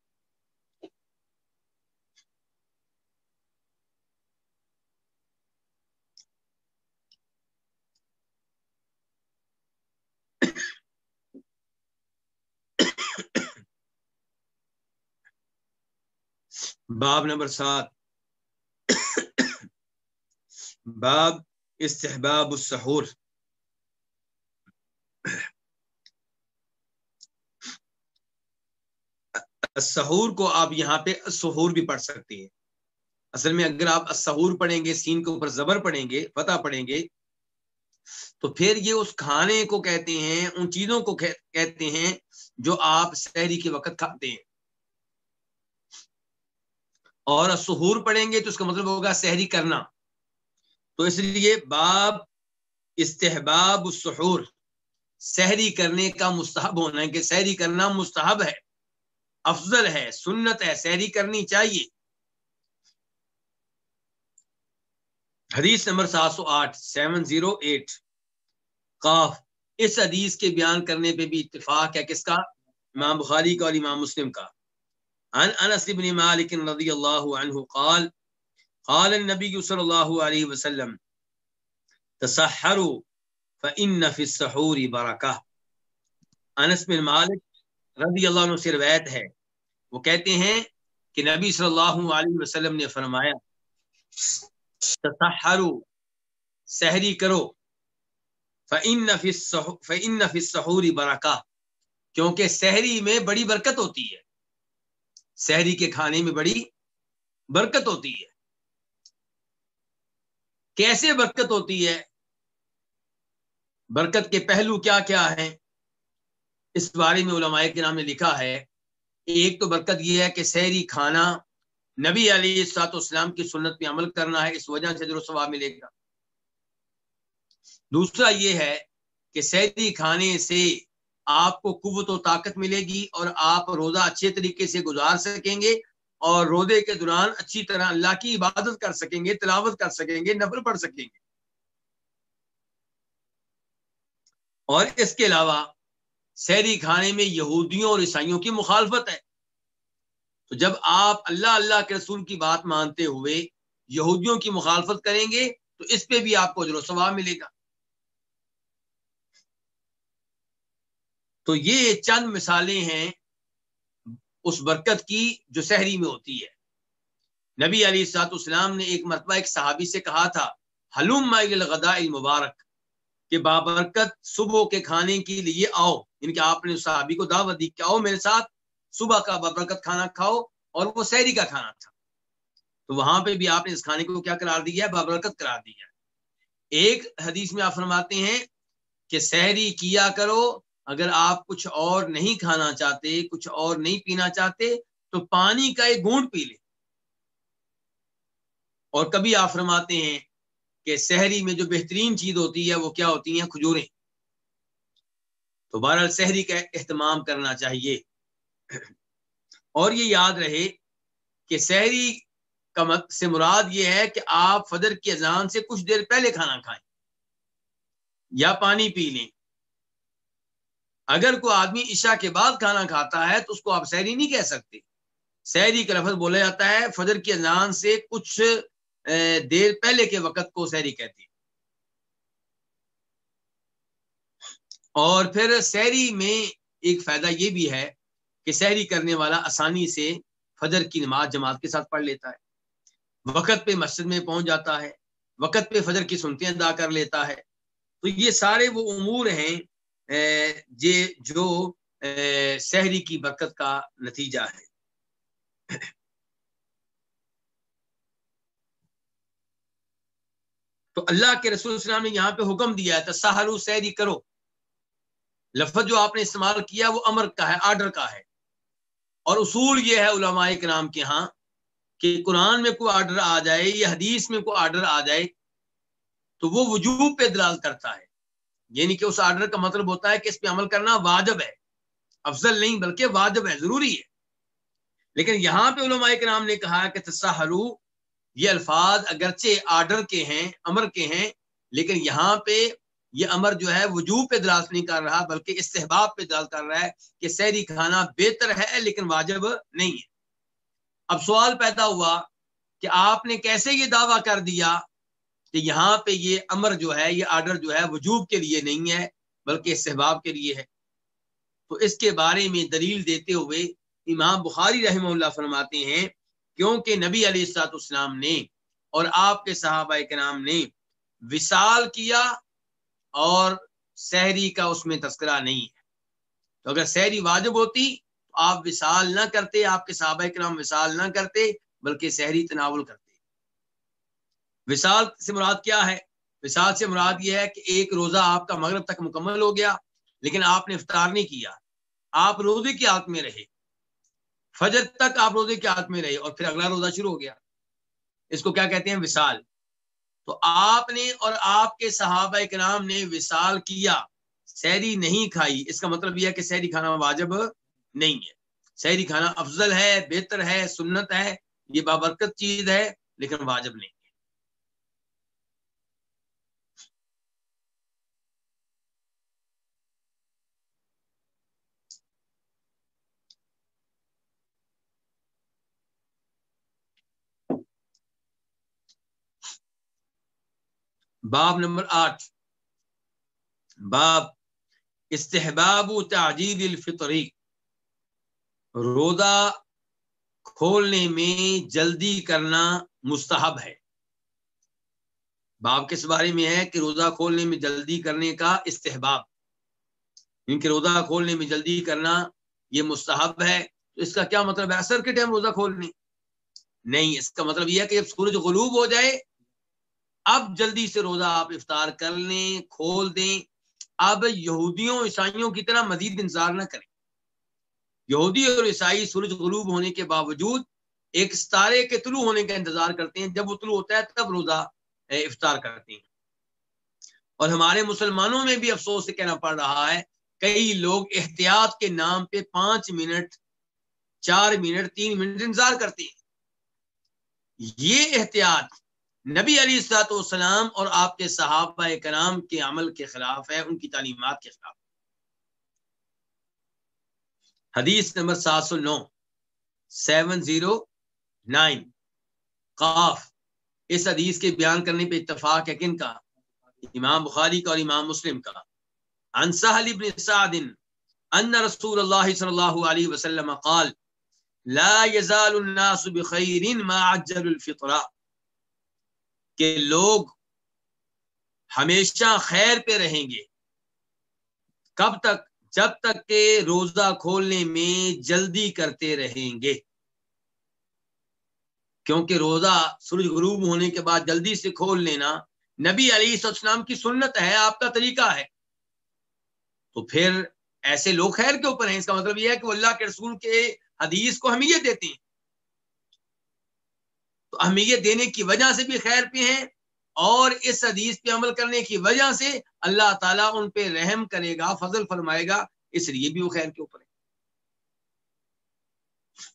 باب نمبر سات۔ باب استحباب السحور۔ السحور کو آپ یہاں پہ سہور بھی پڑھ سکتے ہیں۔ اصل میں اگر آپ السحور پڑھیں گے، سین کے اوپر زبر پڑھیں گے، فتح پڑھیں گے، تو پھر یہ اس کھانے کو کہتے ہیں، ان چیزوں کو کہتے ہیں جو آپ شہری کے وقت کھاتے ہیں۔ اور سہور پڑھیں گے تو اس کا مطلب ہوگا سحری کرنا۔ تو اس لیے باب استحباب السحور، سحری کرنے کا مستحب ہونا ہے کہ سحری کرنا مستحب ہے، افضل ہے، سنت ہے، سحری کرنی چاہیے۔ حدیث نمبر سات سو آٹھ، سیون زیرو ایٹ۔ قاف، اس حدیث کے بیان کرنے پہ بھی اتفاق ہے کس کا؟ امام بخاری کا اور امام مسلم کا۔ عن انس بن مالک رضی اللہ عنہ قال قال النبی صلی اللہ علیہ وسلم، تسحروا فإن في السحور برکہ انس بن مالک رضی اللہ عنہ سے روایت ہے۔ وہ کہتے ہیں کہ نبی صلی اللہ علیہ وسلم نے فرمایا، تسحروا، سحری کرو۔ فَإِنَّ فِي السَّحُورِ برکہ کیونکہ سحری میں بڑی برکت ہوتی ہے۔ سحری کے کھانے میں بڑی برکت ہوتی ہے۔ کیسے برکت ہوتی ہے؟ برکت کے پہلو کیا کیا ہیں؟ اس بارے میں علماء کے نام نے لکھا ہے، ایک تو برکت یہ ہے کہ سحری کھانا نبی علیہ السلاط اسلام کی سنت پہ عمل کرنا ہے، اس وجہ سے جو ثواب ملے گا۔ دوسرا یہ ہے کہ سحری کھانے سے آپ کو قوت و طاقت ملے گی اور آپ روزہ اچھے طریقے سے گزار سکیں گے۔ اور روزے کے دوران اچھی طرح اللہ کی عبادت کر سکیں گے، تلاوت کر سکیں گے، نفل پڑھ سکیں گے۔ اور اس کے علاوہ سحری کھانے میں یہودیوں اور عیسائیوں کی مخالفت ہے۔ تو جب آپ اللہ اللہ کے رسول کی بات مانتے ہوئے یہودیوں کی مخالفت کریں گے، تو اس پہ بھی آپ کو جو ثواب ملے گا۔ تو یہ چند مثالیں ہیں اس برکت کی جو سحری میں ہوتی ہے۔ نبی علی سات اسلام نے ایک مرتبہ ایک صحابی سے کہا تھا، حلوم الغداء المبارک کہ بابرکت صبح کے کھانے کے لیے آؤ۔ یعنی ان کے آپ نے صحابی کو دعوت دی کہ آؤ میرے ساتھ، صبح کا بابرکت کھانا کھاؤ اور وہ سحری کا کھانا تھا تو وہاں پہ بھی آپ نے اس کھانے کو کیا قرار دیا ہے؟ بابرکت قرار دیا ایک حدیث میں آپ فرماتے ہیں کہ سحری کیا کرو اگر آپ کچھ اور نہیں کھانا چاہتے، کچھ اور نہیں پینا چاہتے، تو پانی کا ایک گونٹ پی لیں۔ اور کبھی آپ فرماتے ہیں کہ سحری میں جو بہترین چیز ہوتی ہے، وہ کیا ہوتی ہیں؟ کھجوریں۔ تو بہرحال سحری کا اہتمام کرنا چاہیے۔ اور یہ یاد رہے کہ سحری کا سے مراد یہ ہے کہ آپ فجر کی اذان سے کچھ دیر پہلے کھانا کھائیں۔ یا پانی پی لیں۔ اگر کوئی آدمی عشاء کے بعد کھانا کھاتا ہے تو اس کو آپ سحری نہیں کہہ سکتے۔ سحری کا لفظ بولا جاتا ہے، فجر کی اذان سے کچھ دیر پہلے کے وقت کو سحری کہتے ہیں۔ اور پھر سحری میں ایک فائدہ یہ بھی ہے کہ سحری کرنے والا آسانی سے فجر کی نماز جماعت کے ساتھ پڑھ لیتا ہے۔ وقت پہ مسجد میں پہنچ جاتا ہے، وقت پہ فجر کی سنتیں ادا کر لیتا ہے۔ تو یہ سارے وہ امور ہیں جو سحری کی برکت کا نتیجہ ہے۔ تو اللہ کے رسول السلام نے یہاں پہ حکم دیا ہے تصحرو سحری کرو۔ لفظ جو آپ نے استعمال کیا، وہ امر کا ہے، آرڈر کا ہے۔ اور اصول یہ ہے علماء کے نام کے ہاں کہ قرآن میں کوئی آرڈر آ جائے یا حدیث میں کوئی آرڈر آ جائے، تو وہ وجوب پہ دلال کرتا ہے۔ یعنی کہ اس آرڈر کا مطلب ہوتا ہے کہ اس پہ عمل کرنا واجب ہے۔ افضل نہیں، بلکہ واجب ہے، ضروری ہے۔ لیکن یہاں پہ علماء کے نے کہا کہ تصحرو یہ الفاظ اگرچہ آرڈر کے ہیں، امر کے ہیں، لیکن یہاں پہ یہ امر جو ہے وجوب پہ دراز نہیں کر رہا، بلکہ استحباب پہ دراز کر رہا ہے کہ سحری کھانا بہتر ہے لیکن واجب نہیں ہے۔ اب سوال پیدا ہوا کہ آپ نے کیسے یہ دعویٰ کر دیا کہ یہاں پہ یہ امر جو ہے، یہ آرڈر جو ہے، وجوب کے لیے نہیں ہے، بلکہ استحباب کے لیے ہے۔ تو اس کے بارے میں دلیل دیتے ہوئے امام بخاری رحمہ اللہ فرماتے ہیں، کیونکہ نبی علیہ السلاط اسلام نے اور آپ کے صحابہ کے نام نے وصال کیا اور سحری کا اس میں تذکرہ نہیں ہے۔ تو اگر سحری واجب ہوتی، تو آپ وصال نہ کرتے، آپ کے صحابہ کے نام وصال نہ کرتے، بلکہ سحری تناول کرتے۔ وصال سے مراد کیا ہے؟ وصال سے مراد یہ ہے کہ ایک روزہ آپ کا مغرب تک مکمل ہو گیا، لیکن آپ نے افطار نہیں کیا۔ آپ روزے کی حالت میں رہے۔ فجر تک آپ روزے کی حالت میں رہے اور پھر اگلا روزہ شروع ہو گیا۔ اس کو کیا کہتے ہیں؟ وصال۔ تو آپ نے اور آپ کے صحابہ کے نام نے وصال کیا۔ سحری نہیں کھائی۔ اس کا مطلب یہ ہے کہ سحری کھانا واجب نہیں ہے۔ سحری کھانا افضل ہے، بہتر ہے، سنت ہے، یہ بابرکت چیز ہے، لیکن واجب نہیں۔ باب نمبر آٹھ۔ باب استحباب تعجیل الفطری۔ روزہ کھولنے میں جلدی کرنا مستحب ہے۔ باب کس بارے میں ہے کہ روزہ کھولنے میں جلدی کرنے کا استحباب؟ ان کے روزہ کھولنے میں جلدی کرنا یہ مستحب ہے، تو اس کا کیا مطلب ہے؟ اثر کے ٹائم روزہ کھولنے۔ نہیں، اس کا مطلب یہ ہے کہ جب سورج غلوب ہو جائے اب جلدی سے روزہ آپ افطار کر لیں، کھول دیں۔ اب یہودیوں، عیسائیوں کی طرح مزید انتظار نہ کریں۔ یہودی اور عیسائی سورج غروب ہونے کے باوجود ایک ستارے کے طلوع ہونے کا انتظار کرتے ہیں۔ جب وہ طلوع ہوتا ہے، تب روزہ افطار کرتے ہیں۔ اور ہمارے مسلمانوں میں بھی افسوس سے کہنا پڑ رہا ہے، کئی لوگ احتیاط کے نام پہ پانچ منٹ، چار منٹ، تین منٹ انتظار کرتے ہیں۔ یہ احتیاط نبی علی السلاط والسلام اور آپ کے صحابہ کرام کے عمل کے خلاف ہے، ان کی تعلیمات کے خلاف۔ حدیث نمبر سات سو نو، سیون زیرو نائن۔ قاف، اس حدیث کے بیان کرنے پہ اتفاق ہے کن کا؟ امام بخاری کا اور امام مسلم کا۔ عن سہل بن سعد، ان رسول اللہ صلی اللہ علیہ وسلم قال، لا يزال الناس بخير ما عجل الفطرہ۔ کہ لوگ ہمیشہ خیر پہ رہیں گے۔ کب تک؟ جب تک کہ روزہ کھولنے میں جلدی کرتے رہیں گے۔ کیونکہ روزہ سورج غروب ہونے کے بعد جلدی سے کھول لینا نبی علی السلام کی سنت ہے، آپ کا طریقہ ہے۔ تو پھر ایسے لوگ خیر کے اوپر ہیں، اس کا مطلب یہ ہے کہ وہ اللہ کے رسول کے حدیث کو اہمیت دیتے ہیں۔ تو اہمیت دینے کی وجہ سے بھی خیر پہ ہیں اور اس حدیث پہ عمل کرنے کی وجہ سے اللہ تعالیٰ ان پہ رحم کرے گا، فضل فرمائے گا، اس لیے بھی وہ خیر کے اوپر ہے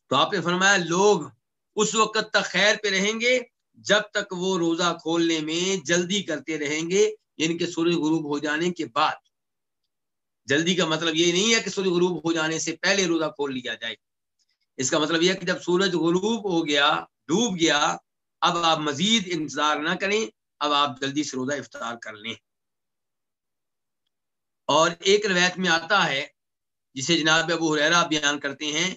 تو آپ نے فرمایا، لوگ اس وقت تک خیر پہ رہیں گے جب تک وہ روزہ کھولنے میں جلدی کرتے رہیں گے یعنی کہ سورج غروب ہو جانے کے بعد۔ جلدی کا مطلب یہ نہیں ہے کہ سورج غروب ہو جانے سے پہلے روزہ کھول لیا جائے۔ اس کا مطلب یہ ہے کہ جب سورج غروب ہو گیا ڈوب گیا، اب آپ مزید انتظار نہ کریں، اب آپ جلدی سے روزہ افطار کر لیں۔ اور ایک روایت میں آتا ہے، جسے جناب ابو حریرا بیان کرتے ہیں،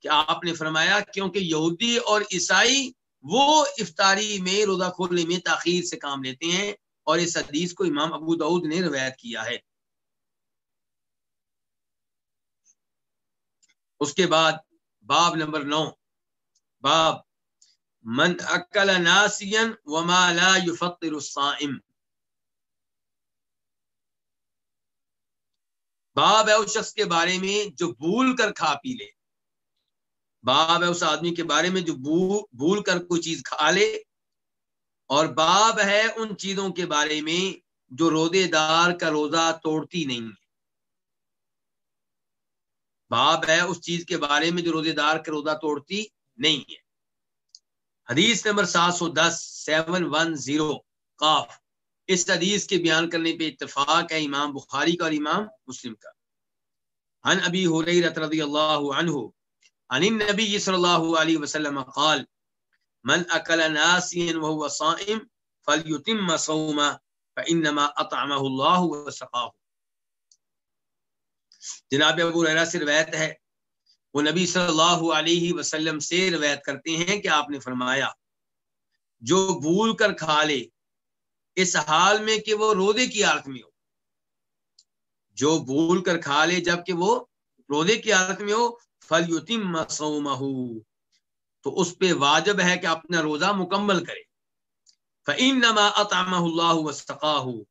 کہ آپ نے فرمایا، کیونکہ یہودی اور عیسائی وہ افطاری میں، روزہ کھولنے میں تاخیر سے کام لیتے ہیں۔ اور اس حدیث کو امام ابو دعود نے روایت کیا ہے۔ اس کے بعد باب نمبر نو، باب من اکل ناسین وما لا يفطر الصائم. باب ہے اس شخص کے بارے میں جو بھول کر کھا پی لے. باب ہے اس آدمی کے بارے میں جو بھول کر کوئی چیز کھا لے. اور باب ہے ان چیزوں کے بارے میں جو رودے دار کا روزہ توڑتی نہیں ہے. باب ہے اس چیز کے بارے میں جو روزے دار کا روزہ توڑتی نہیں ہے. حدیث نمبر سات سو دس، سیون ون زیرو، قاف۔ اس حدیث کے بیان کرنے پہ اتفاق ہے امام بخاری کا اور امام مسلم کا۔ عن ابی حریرت رضی اللہ عنہ، عن النبی صلی اللہ علیہ وسلم قال، من اکل ناسیا وهو صائم فلیتم صوما فانما اطعمه الله وسقاه جناب ابو حریرہ سے روایت ہے وہ نبی صلی اللہ علیہ وسلم سے روایت کرتے ہیں کہ آپ نے فرمایا، جو بھول کر کھا لے، اس حال میں کہ وہ رودے کی حالت میں ہو۔ جو بھول کر کھا لے جبکہ وہ رودے کی حالت میں ہو فل یوتیم تو اس پہ واجب ہے کہ اپنا روزہ مکمل کرے۔ فَإِنَّمَا أَطْعَمَهُ اللَّهُ وَاسْتَقَاهُ۔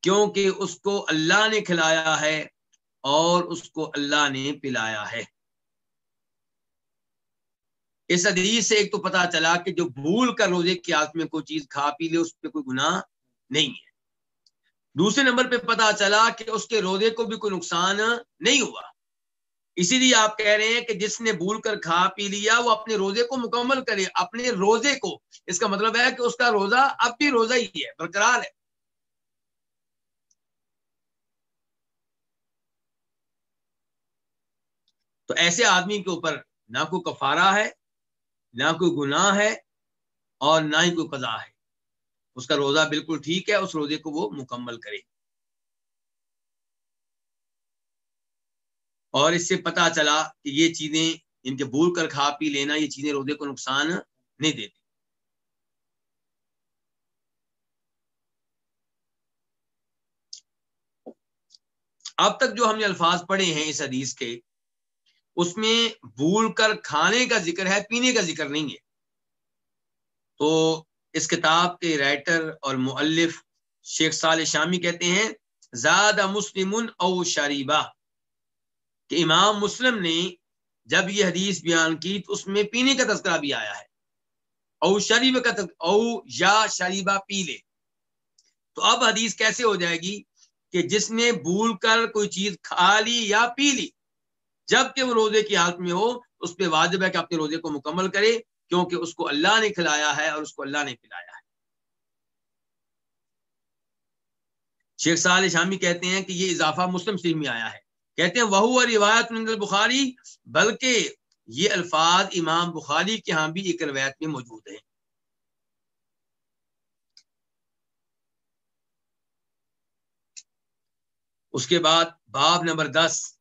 کیونکہ اس کو اللہ نے کھلایا ہے اور اس کو اللہ نے پلایا ہے۔ اس حدیث سے ایک تو پتا چلا کہ جو بھول کر روزے کی آت میں کوئی چیز کھا پی لے، اس پہ کوئی گناہ نہیں ہے۔ دوسرے نمبر پہ پتا چلا کہ اس کے روزے کو بھی کوئی نقصان نہیں ہوا۔ اسی لیے آپ کہہ رہے ہیں کہ جس نے بھول کر کھا پی لیا، وہ اپنے روزے کو مکمل کرے، اپنے روزے کو۔ اس کا مطلب ہے کہ اس کا روزہ اب بھی روزہ ہی ہے، برقرار ہے۔ تو ایسے آدمی کے اوپر نہ کوئی کفارہ ہے نہ کوئی گناہ ہے اور نہ ہی کوئی قضا ہے۔ اس کا روزہ بالکل ٹھیک ہے، اس روزے کو وہ مکمل کرے۔ اور اس سے پتا چلا کہ یہ چیزیں ان کے بھول کر کھا پی لینا، یہ چیزیں روزے کو نقصان نہیں دیتی۔ اب تک جو ہم نے الفاظ پڑھے ہیں اس حدیث کے اس میں بھول کر کھانے کا ذکر ہے، پینے کا ذکر نہیں ہے۔ تو اس کتاب کے رائٹر اور مؤلف شیخ صالح شامی کہتے ہیں زیادہ مسلم او شریبہ۔ کہ امام مسلم نے جب یہ حدیث بیان کی تو اس میں پینے کا تذکرہ بھی آیا ہے۔ او شریب کا او یا شریبہ پی لے۔ تو اب حدیث کیسے ہو جائے گی کہ جس نے بھول کر کوئی چیز کھا لی یا پی لی؟ جبکہ وہ روزے کی حالت میں ہو، اس پہ واجب ہے کہ اپنے روزے کو مکمل کرے، کیونکہ اس کو اللہ نے کھلایا ہے اور اس کو اللہ نے پلایا ہے۔ شیخ سال شامی کہتے ہیں کہ یہ اضافہ مسلم شریف میں آیا ہے۔ کہتے ہیں وہ روایت بخاری بلکہ یہ الفاظ امام بخاری کے ہاں بھی ایک روایت میں موجود ہیں۔ اس کے بعد باب نمبر دس،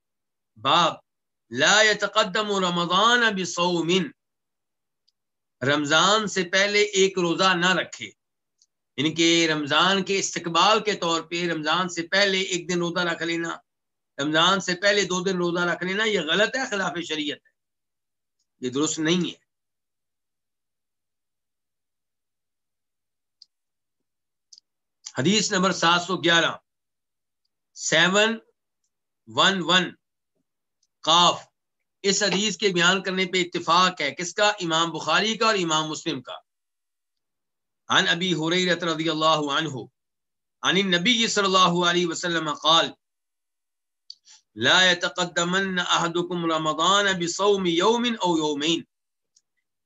باب لا يتقدم رمضان بصوم. رمضان سے پہلے ایک روزہ نہ رکھے. یعنی ان کے رمضان کے استقبال کے طور پہ رمضان سے پہلے ایک دن روزہ رکھ لینا، رمضان سے پہلے دو دن روزہ رکھ لینا، یہ غلط ہے، خلاف شریعت ہے. یہ درست نہیں ہے. حدیث نمبر سات سو گیارہ. Seven one one. قاف اس حدیث کے بیان کرنے پہ اتفاق ہے۔ کس کا؟ امام بخاری کا اور امام مسلم کا۔ عن ابی حریرت رضی اللہ عنہ، عن النبی صلی اللہ علیہ وسلم قال، لا يتقدمن احدكم رمضان بصوم يوم او يومين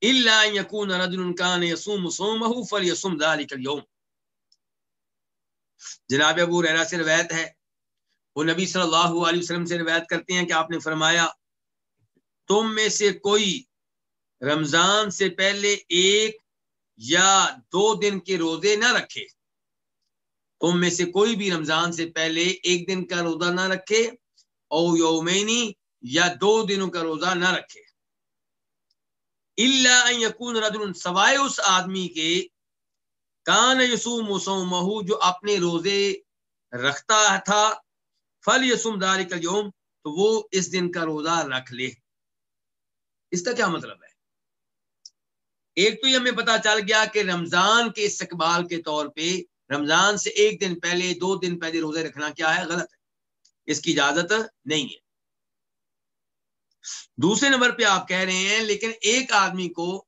الا ان يكون رجل كان يصوم صومه فليصوم ذلك اليوم۔ جناب ابو ہریرہ سے روایت ہے وہ نبی صلی اللہ علیہ وسلم سے روایت کرتے ہیں کہ آپ نے فرمایا، تم میں سے کوئی رمضان سے پہلے ایک یا دو دن کے روزے نہ رکھے۔ تم میں سے کوئی بھی رمضان سے پہلے ایک دن کا روزہ نہ رکھے او یومینی یا دو دنوں کا روزہ نہ رکھے۔ اللہ یقون رجل، سوائے اس آدمی کے، کان یسوم مسوم جو اپنے روزے رکھتا تھا۔ فل یسم دار یوم تو وہ اس دن کا روزہ رکھ لے۔ اس کا کیا مطلب ہے؟ ایک تو یہ ہمیں پتا چل گیا کہ رمضان کے استقبال کے طور پہ رمضان سے ایک دن پہلے، دو دن پہلے روزے رکھنا کیا ہے؟ غلط ہے۔ اس کی اجازت نہیں ہے۔ دوسرے نمبر پہ آپ کہہ رہے ہیں، لیکن ایک آدمی کو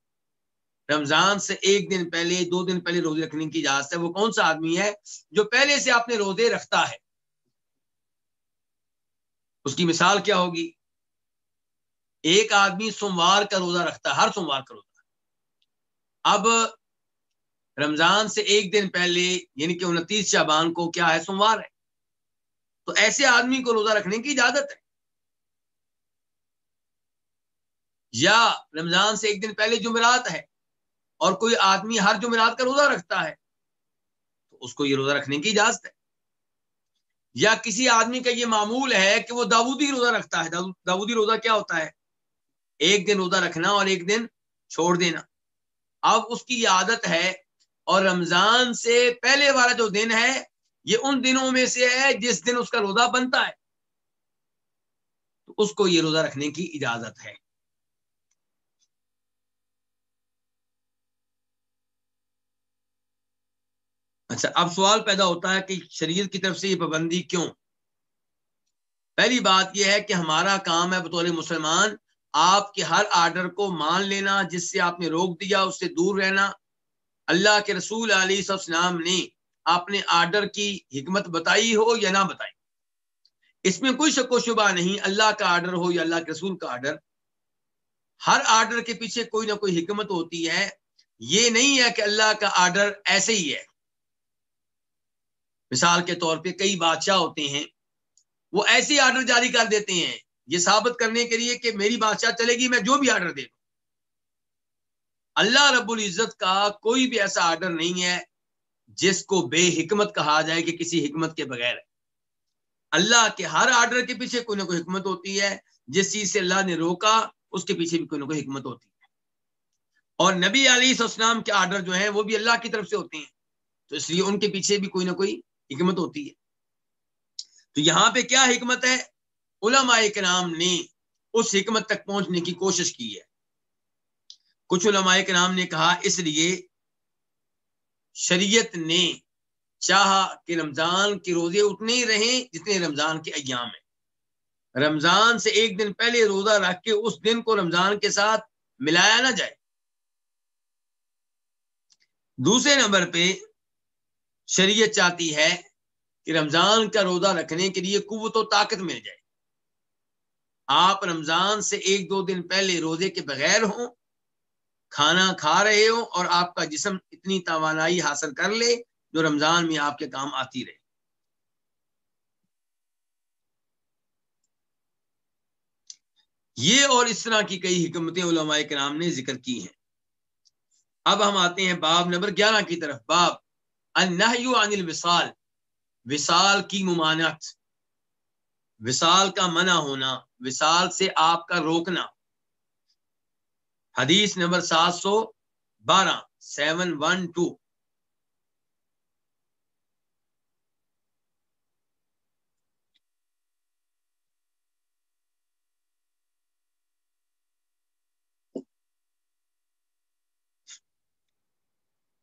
رمضان سے ایک دن پہلے، دو دن پہلے روزے رکھنے کی اجازت ہے، وہ کون سا آدمی ہے جو پہلے سے اپنے روزے رکھتا ہے؟ اس کی مثال کیا ہوگی؟ ایک آدمی سوموار کا روزہ رکھتا ہے، ہر سوموار کا روزہ۔ اب رمضان سے ایک دن پہلے یعنی کہ انتیس شابان کو کیا ہے؟ سوموار ہے۔ تو ایسے آدمی کو روزہ رکھنے کی اجازت ہے۔ یا رمضان سے ایک دن پہلے جمعرات ہے اور کوئی آدمی ہر جمعرات کا روزہ رکھتا ہے، تو اس کو یہ روزہ رکھنے کی اجازت ہے۔ یا کسی آدمی کا یہ معمول ہے کہ وہ داودی روزہ رکھتا ہے۔ داودی روزہ کیا ہوتا ہے؟ ایک دن روزہ رکھنا اور ایک دن چھوڑ دینا۔ اب اس کی یہ عادت ہے اور رمضان سے پہلے والا جو دن ہے، یہ ان دنوں میں سے ہے جس دن اس کا روزہ بنتا ہے۔ تو اس کو یہ روزہ رکھنے کی اجازت ہے۔ اچھا اب سوال پیدا ہوتا ہے کہ شریعت کی طرف سے یہ پابندی کیوں؟ پہلی بات یہ ہے کہ ہمارا کام ہے بطور مسلمان آپ کے ہر آرڈر کو مان لینا، جس سے آپ نے روک دیا، اس سے دور رہنا۔ اللہ کے رسول علیہ السلام نے اپنے آرڈر کی حکمت بتائی ہو یا نہ بتائی۔ اس میں کوئی شک و شبہ نہیں، اللہ کا آرڈر ہو یا اللہ کے رسول کا آرڈر۔ ہر آرڈر کے پیچھے کوئی نہ کوئی حکمت ہوتی ہے۔ یہ نہیں ہے کہ اللہ کا آرڈر ایسے ہی ہے۔ مثال کے طور پہ کئی بادشاہ ہوتے ہیں، وہ ایسے آرڈر جاری کر دیتے ہیں۔ یہ ثابت کرنے کے لیے کہ میری بادشاہ چلے گی، میں جو بھی آرڈر دے دوں۔ اللہ رب العزت کا کوئی بھی ایسا آرڈر نہیں ہے جس کو بے حکمت کہا جائے کہ کسی حکمت کے بغیر۔ اللہ کے ہر آرڈر کے پیچھے کوئی نہ کوئی حکمت ہوتی ہے، جس چیز سے اللہ نے روکا، اس کے پیچھے بھی کوئی نہ کوئی حکمت ہوتی ہے۔ اور نبی علی السلام کے آرڈر جو ہیں، وہ بھی اللہ کی طرف سے ہوتے ہیں۔ تو اس لیے ان کے پیچھے بھی کوئی نہ کوئی حکمت ہوتی ہے۔ تو یہاں پہ کیا حکمت ہے؟ علماء کرام نے اس حکمت تک پہنچنے کی کوشش کی ہے۔ کچھ علماء کرام نے کہا، اس لیے شریعت نے چاہا کہ رمضان کے روزے اتنے ہی رہیں جتنے رمضان کے ایام ہیں۔ رمضان سے ایک دن پہلے روزہ رکھ کے اس دن کو رمضان کے ساتھ ملایا نہ جائے۔ دوسرے نمبر پہ شریعت چاہتی ہے کہ رمضان کا روزہ رکھنے کے لیے قوت و طاقت مل جائے۔ آپ رمضان سے ایک دو دن پہلے روزے کے بغیر ہوں، کھانا کھا رہے ہوں اور آپ کا جسم اتنی توانائی حاصل کر لے جو رمضان میں آپ کے کام آتی رہے۔ یہ اور اس طرح کی کئی حکمتیں علماء کرام نے ذکر کی ہیں۔ اب ہم آتے ہیں باب نمبر گیارہ کی طرف۔ باب عن الوصال، وصال کی ممانعت، وصال کا منع ہونا، وصال سے آپ کا روکنا۔ حدیث نمبر سات سو بارہ، سیون، ون، ٹو۔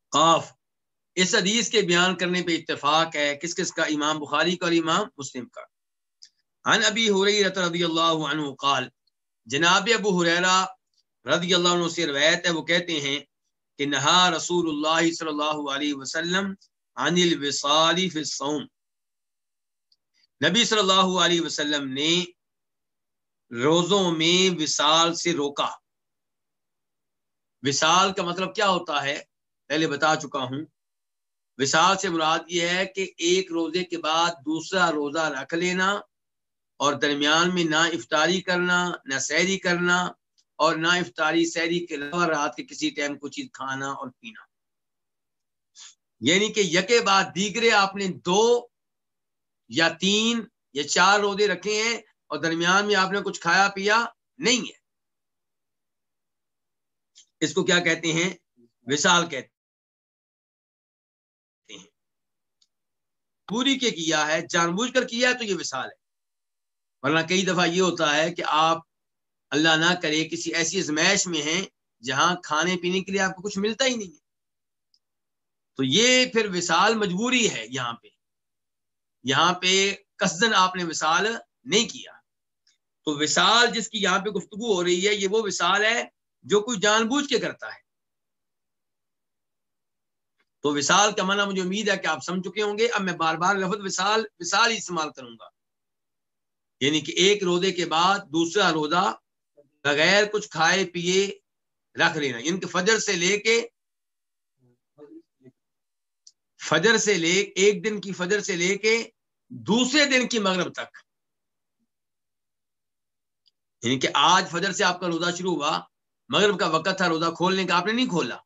قاف۔ اس حدیث کے بیان کرنے پہ اتفاق ہے کس کس کا؟ امام بخاری کا اور امام مسلم کا۔ عن ابی حریرت رضی اللہ عنہ قال، جناب ابو حریرہ رضی اللہ عنہ سے روایت ہے، وہ کہتے ہیں کہ نہا رسول اللہ صلی اللہ علیہ وسلم عن الوصال فی الصوم۔ نبی صلی اللہ علیہ وسلم نے روزوں میں وصال سے روکا۔ وصال کا مطلب کیا ہوتا ہے؟ پہلے بتا چکا ہوں۔ وشال سے مراد یہ ہے کہ ایک روزے کے بعد دوسرا روزہ رکھ لینا اور درمیان میں نہ افطاری کرنا، نہ سیری کرنا اور نہ افطاری سیری کے علاوہ رات کے کسی ٹائم کو چیز کھانا اور پینا۔ یعنی کہ یکے بعد دیگرے آپ نے دو یا تین یا چار روزے رکھے ہیں اور درمیان میں آپ نے کچھ کھایا پیا نہیں ہے۔ اس کو کیا کہتے ہیں؟ وشال کہتے پوری کے کیا ہے، جان بوجھ کر کیا ہے تو یہ وصال ہے۔ ورنہ کئی دفعہ یہ ہوتا ہے کہ آپ اللہ نہ کرے، کسی ایسی ازمائش میں ہیں جہاں کھانے پینے کے لیے آپ کو کچھ ملتا ہی نہیں ہے۔ تو یہ پھر وصال مجبوری ہے یہاں پہ۔ یہاں پہ قصدن آپ نے وصال نہیں کیا۔ تو وصال جس کی یہاں پہ گفتگو ہو رہی ہے، یہ وہ وصال ہے جو کوئی جان بوجھ کے کرتا ہے۔ تو وصال کا معنی مجھے امید ہے کہ آپ سمجھ چکے ہوں گے۔ اب میں بار بار لفظ وصال وصال ہی استعمال کروں گا۔ یعنی کہ ایک روزے کے بعد دوسرا روزہ بغیر کچھ کھائے، پیے، رکھ لینا۔ یعنی کہ فجر سے لے کے فجر سے لے، ایک دن کی فجر سے لے کے دوسرے دن کی مغرب تک۔ یعنی کہ آج فجر سے آپ کا روزہ شروع ہوا، مغرب کا وقت تھا روزہ کھولنے کا، آپ نے نہیں کھولا۔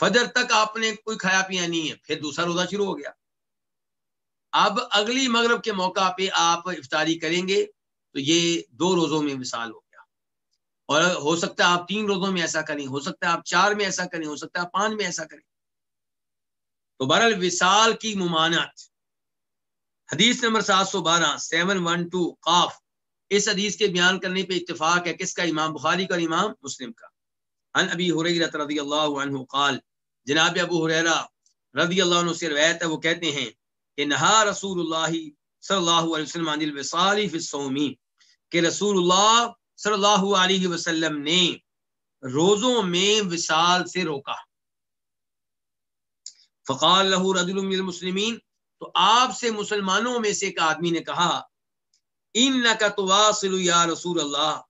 فجر تک آپ نے کوئی کھایا پیا نہیں ہے، پھر دوسرا روزہ شروع ہو گیا۔ اب اگلی مغرب کے موقع پہ آپ افطاری کریں گے تو یہ دو روزوں میں مثال ہو گیا۔ اور ہو سکتا ہے آپ تین روزوں میں ایسا کریں، ہو سکتا ہے آپ چار میں ایسا کریں، ہو سکتا ہے آپ پانچ میں ایسا کریں۔ تو بہرحال وصال کی ممانعت۔ حدیث نمبر سات سو بارہ، سیون ون ٹو قاف۔ اس حدیث کے بیان کرنے پہ اتفاق ہے کس کا؟ امام بخاری کا اور امام مسلم کا۔ ان ابی حریرت رضی اللہ عنہ قال جناب ابو حریرہ رضی اللہ عنہ سے روایت ہے، وہ کہتے ہیں کہ نہا رسول اللہ صلی اللہ علیہ وسلم عن الوصال فی الصوم، کہ رسول اللہ صلی اللہ علیہ وسلم نے روزوں میں وصال سے روکا۔ فقال له رجل من المسلمین، تو آپ سے مسلمانوں میں سے ایک آدمی نے کہا انک تواصل یا رسول اللہ،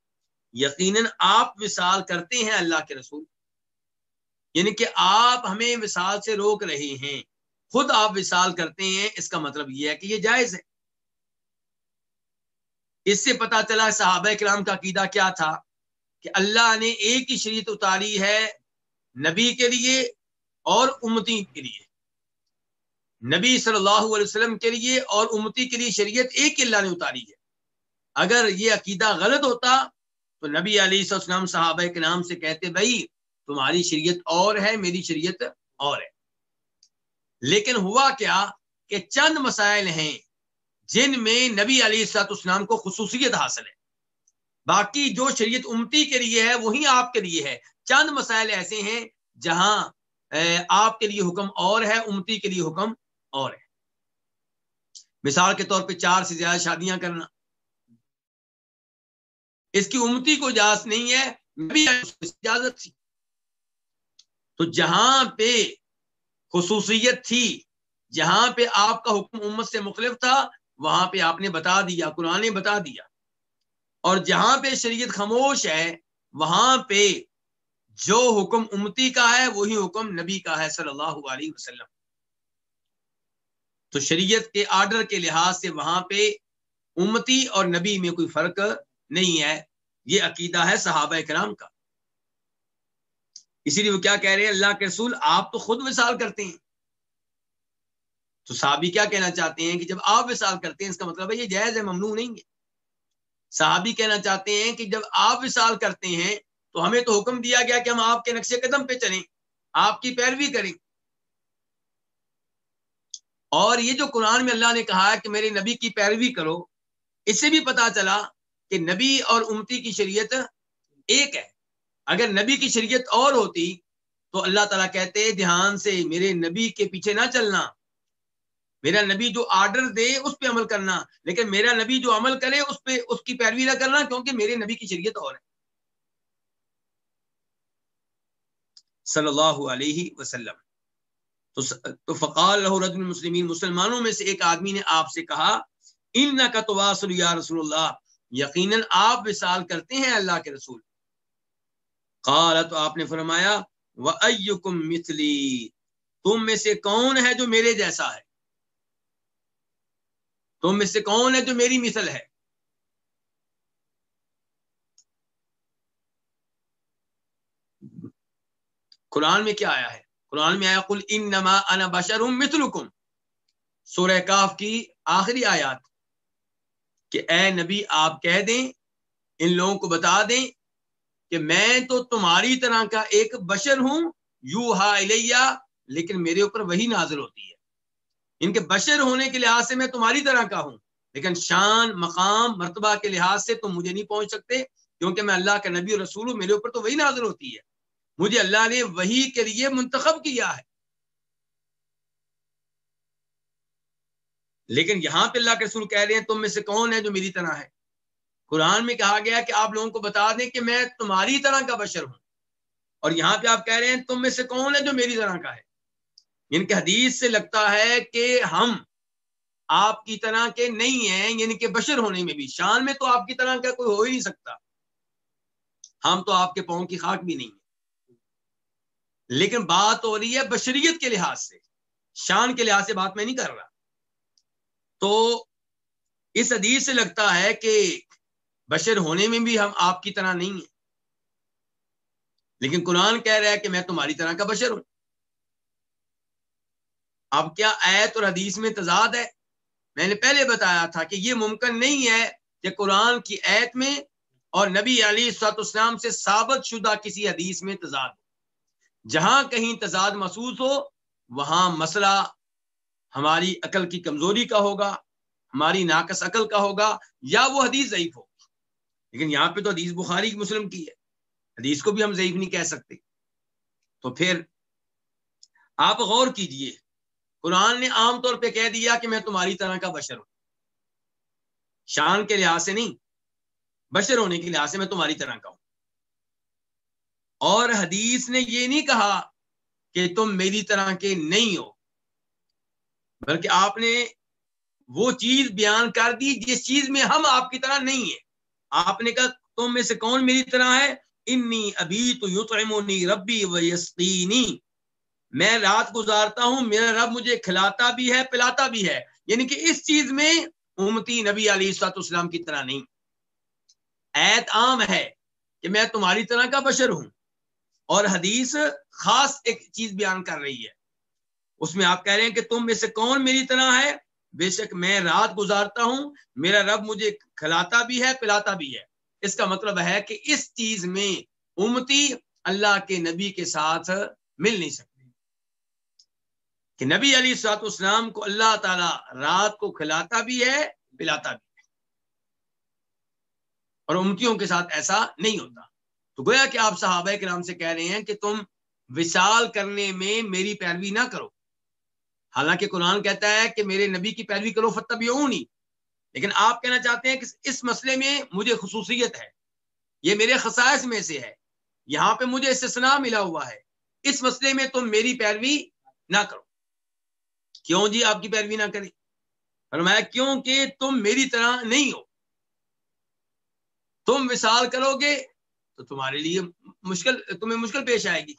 یقیناً آپ وصال کرتے ہیں اللہ کے رسول۔ یعنی کہ آپ ہمیں وصال سے روک رہے ہیں۔ خود آپ وصال کرتے ہیں، اس کا مطلب یہ ہے کہ یہ جائز ہے۔ اس سے پتا چلا صحابہ کرام کا عقیدہ کیا تھا کہ اللہ نے ایک ہی شریعت اتاری ہے نبی کے لیے اور امتی کے لیے۔ نبی صلی اللہ علیہ وسلم کے لیے اور امتی کے لیے شریعت ایک اللہ نے اتاری ہے۔ اگر یہ عقیدہ غلط ہوتا تو نبی علیہ السلام صحابہ کے نام سے کہتے، بھائی تمہاری شریعت اور ہے، میری شریعت اور ہے۔ لیکن ہوا کیا کہ چند مسائل ہیں جن میں نبی علی سات اسلام کو خصوصیت حاصل ہے۔ باقی جو شریعت امتی کے لیے ہے، وہی آپ کے لیے ہے۔ چند مسائل ایسے ہیں جہاں آپ کے لیے حکم اور ہے، امتی کے لیے حکم اور ہے۔ مثال کے طور پہ چار سے زیادہ شادیاں کرنا۔ اس کی امتی کو اجازت نہیں ہے اجازت تھی تو جہاں پہ خصوصیت تھی، جہاں پہ آپ کا حکم امت سے مختلف تھا، وہاں پہ آپ نے بتا دیا، قرآن نے بتا دیا۔ اور جہاں پہ شریعت خاموش ہے، وہاں پہ جو حکم امتی کا ہے، وہی حکم نبی کا ہے صلی اللہ علیہ وسلم۔ تو شریعت کے آرڈر کے لحاظ سے وہاں پہ امتی اور نبی میں کوئی فرق نہیں ہے۔ یہ عقیدہ ہے صحابہ کرام کا۔ اسی لیے وہ کیا کہہ رہے ہیں؟ اللہ کے رسول، آپ تو خود وصال کرتے ہیں۔ تو صحابی کیا کہنا چاہتے ہیں کہ جب آپ وصال کرتے ہیں، اس کا مطلب ہے یہ جائز ہے، ممنوع نہیں ہے۔ صحابی کہنا چاہتے ہیں کہ جب آپ وصال کرتے ہیں، تو ہمیں تو حکم دیا گیا کہ ہم آپ کے نقشے قدم پہ چلیں، آپ کی پیروی کریں۔ اور یہ جو قرآن میں اللہ نے کہا ہے کہ میرے نبی کی پیروی کرو، اس سے بھی پتا چلا کہ نبی اور امتی کی شریعت ایک ہے۔ اگر نبی کی شریعت اور ہوتی تو اللہ تعالیٰ کہتے، دھیان سے میرے نبی کے پیچھے نہ چلنا۔ میرا نبی جو آرڈر دے، اس پہ عمل کرنا۔ لیکن میرا نبی جو عمل کرے، اس پہ، اس کی پیروی نہ کرنا کیونکہ میرے نبی کی شریعت اور ہے۔ صلی اللہ علیہ وسلم۔ تو فقال رجل المسلمین، مسلمانوں میں سے ایک آدمی نے آپ سے کہا ان کا تو یا رسول اللہ، یقیناً آپ وصال کرتے ہیں اللہ کے رسول۔ قال تو آپ نے فرمایا، وَأَيُّكُمْ مِثْلِي؟ تم میں سے کون ہے جو میرے جیسا ہے؟ تم میں سے کون ہے جو میری مثل ہے؟ قرآن میں کیا آیا ہے؟ قرآن میں آیا کل ان نما بشر مثلکم سورہ کاف کی آخری آیات کہ اے نبی، آپ کہہ دیں، ان لوگوں کو بتا دیں کہ میں تو تمہاری طرح کا ایک بشر ہوں یو ہا لیکن میرے اوپر وہی نازل ہوتی ہے۔ ان کے بشر ہونے کے لحاظ سے میں تمہاری طرح کا ہوں، لیکن شان، مقام، مرتبہ کے لحاظ سے تم مجھے نہیں پہنچ سکتے، کیونکہ میں اللہ کا نبی اور رسول ہوں، میرے اوپر تو وہی نازل ہوتی ہے۔ مجھے اللہ نے وہی کے لیے منتخب کیا ہے۔ لیکن یہاں پہ اللہ کے رسول کہہ رہے ہیں، تم میں سے کون ہے جو میری طرح ہے؟ قرآن میں کہا گیا کہ آپ لوگوں کو بتا دیں کہ میں تمہاری طرح کا بشر ہوں۔ اور یہاں پہ آپ کہہ رہے ہیں، تم میں سے کون ہے جو میری طرح کا ہے؟ یعنی ان کے حدیث سے لگتا ہے کہ ہم آپ کی طرح کے نہیں ہیں یعنی کہ بشر ہونے میں بھی۔ شان میں تو آپ کی طرح کا کوئی ہو ہی نہیں سکتا۔ ہم تو آپ کے پاؤں کی خاک بھی نہیں ہیں۔ لیکن بات ہو رہی ہے بشریت کے لحاظ سے۔ شان کے لحاظ سے بات میں نہیں کر رہا۔ تو اس حدیث سے لگتا ہے کہ بشر ہونے میں بھی ہم آپ کی طرح نہیں ہیں۔ لیکن قرآن کہہ رہا ہے کہ میں تمہاری طرح کا بشر ہوں۔ اب کیا ایت اور حدیث میں تضاد ہے؟ میں نے پہلے بتایا تھا کہ یہ ممکن نہیں ہے کہ قرآن کی ایت میں اور نبی علی سات اسلام سے ثابت شدہ کسی حدیث میں تضاد ہو۔ جہاں کہیں تضاد محسوس ہو، وہاں مسئلہ ہماری عقل کی کمزوری کا ہوگا، ہماری ناقص عقل کا ہوگا، یا وہ حدیث ضعیف ہو۔ لیکن یہاں پہ تو حدیث بخاری مسلم کی ہے۔ حدیث کو بھی ہم ضعیف نہیں کہہ سکتے۔ تو پھر آپ غور کیجیے، قرآن نے عام طور پہ کہہ دیا کہ میں تمہاری طرح کا بشر ہوں۔ شان کے لحاظ سے نہیں، بشر ہونے کے لحاظ سے میں تمہاری طرح کا ہوں۔ اور حدیث نے یہ نہیں کہا کہ تم میری طرح کے نہیں ہو، بلکہ آپ نے وہ چیز بیان کر دی جس چیز میں ہم آپ کی طرح نہیں ہیں۔ آپ نے کہا تم میں سے کون میری طرح ہے؟ انی ابھی تو یوتمونی ربی و میں رات گزارتا ہوں، میرا رب مجھے کھلاتا بھی ہے، پلاتا بھی ہے۔ یعنی کہ اس چیز میں امتی نبی علی سات اسلام کی طرح نہیں۔ ایت عام ہے کہ میں تمہاری طرح کا بشر ہوں۔ اور حدیث خاص ایک چیز بیان کر رہی ہے۔ اس میں آپ کہہ رہے ہیں کہ تم میں سے کون میری طرح ہے؟ بے شک میں رات گزارتا ہوں، میرا رب مجھے کھلاتا بھی ہے، پلاتا بھی ہے۔ اس کا مطلب ہے کہ اس چیز میں امتی اللہ کے نبی کے ساتھ مل نہیں سکتی کہ نبی علی سات اسلام کو اللہ تعالی رات کو کھلاتا بھی ہے، پلاتا بھی ہے۔ اور امتیوں کے ساتھ ایسا نہیں ہوتا۔ تو گویا کہ آپ صحابہ کرام سے کہہ رہے ہیں کہ تم وشال کرنے میں میری پیروی نہ کرو۔ حالانکہ قرآن کہتا ہے کہ میرے نبی کی پیروی کرو فتح بھی نہیں لیکن آپ کہنا چاہتے ہیں کہ اس مسئلے میں مجھے خصوصیت ہے، یہ میرے خصائص میں سے ہے، یہاں پہ مجھے استثناء ملا ہوا ہے۔ اس مسئلے میں تم میری پیروی نہ کرو۔ کیوں جی آپ کی پیروی نہ کریں؟ فرمایا کیوں کہ تم میری طرح نہیں ہو۔ تم وصال کرو گے تو تمہارے لیے مشکل، تمہیں مشکل پیش آئے گی۔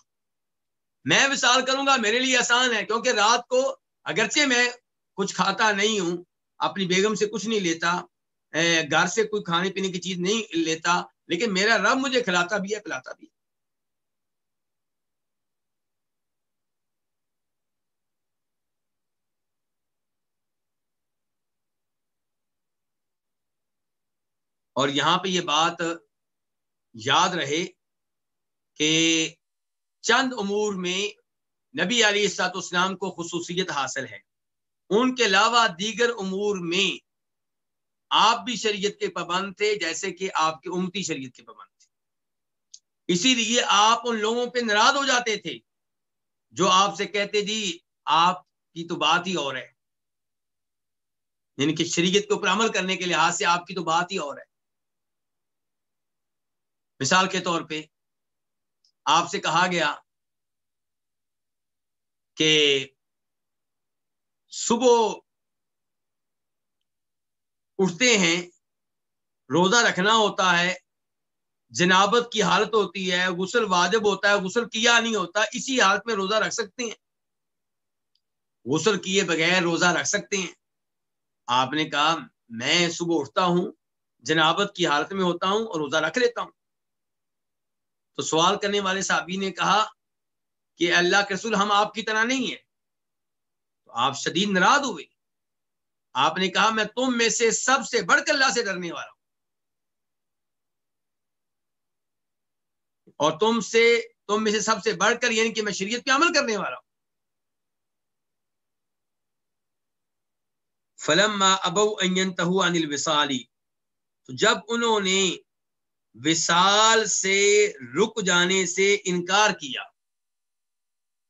میں وصال کروں گا، میرے لیے آسان ہے، کیونکہ رات کو اگرچہ میں کچھ کھاتا نہیں ہوں اپنی بیگم سے کچھ نہیں لیتا گھر سے کوئی کھانے پینے کی چیز نہیں لیتا، لیکن میرا رب مجھے کھلاتا بھی ہے، پلاتا بھی ہے۔ اور یہاں پہ یہ بات یاد رہے کہ چند امور میں نبی علی سات اسلام کو خصوصیت حاصل ہے۔ ان کے علاوہ دیگر امور میں آپ بھی شریعت کے پابند تھے، جیسے کہ آپ کے امتی شریعت کے پابند تھے۔ اسی لیے آپ ان لوگوں پہ ناراض ہو جاتے تھے، جو آپ سے کہتے جی آپ کی تو بات ہی اور ہے۔ یعنی کہ شریعت کے اوپر عمل کرنے کے لحاظ سے آپ کی تو بات ہی اور ہے۔ مثال کے طور پہ آپ سے کہا گیا کہ صبح اٹھتے ہیں، روزہ رکھنا ہوتا ہے، جنابت کی حالت ہوتی ہے، غسل واجب ہوتا ہے، غسل کیا نہیں ہوتا، اسی حالت میں روزہ رکھ سکتے ہیں۔ غسل کیے بغیر روزہ رکھ سکتے ہیں۔ آپ نے کہا، میں صبح اٹھتا ہوں، جنابت کی حالت میں ہوتا ہوں اور روزہ رکھ لیتا ہوں۔ تو سوال کرنے والے صحابی نے کہا کہ اللہ کے رسول ہم آپ کی طرح نہیں ہیں۔ آپ شدید ناراض ہوئے۔ آپ نے کہا میں تم میں سے سب سے بڑھ کر اللہ سے ڈرنے والا ہوں۔ اور تم سے، تم میں سے سب سے بڑھ کر یعنی کہ میں شریعت پہ عمل کرنے والا ہوں۔ فلم ابو انل وسالی تو جب انہوں نے وصال سے رک جانے سے انکار کیا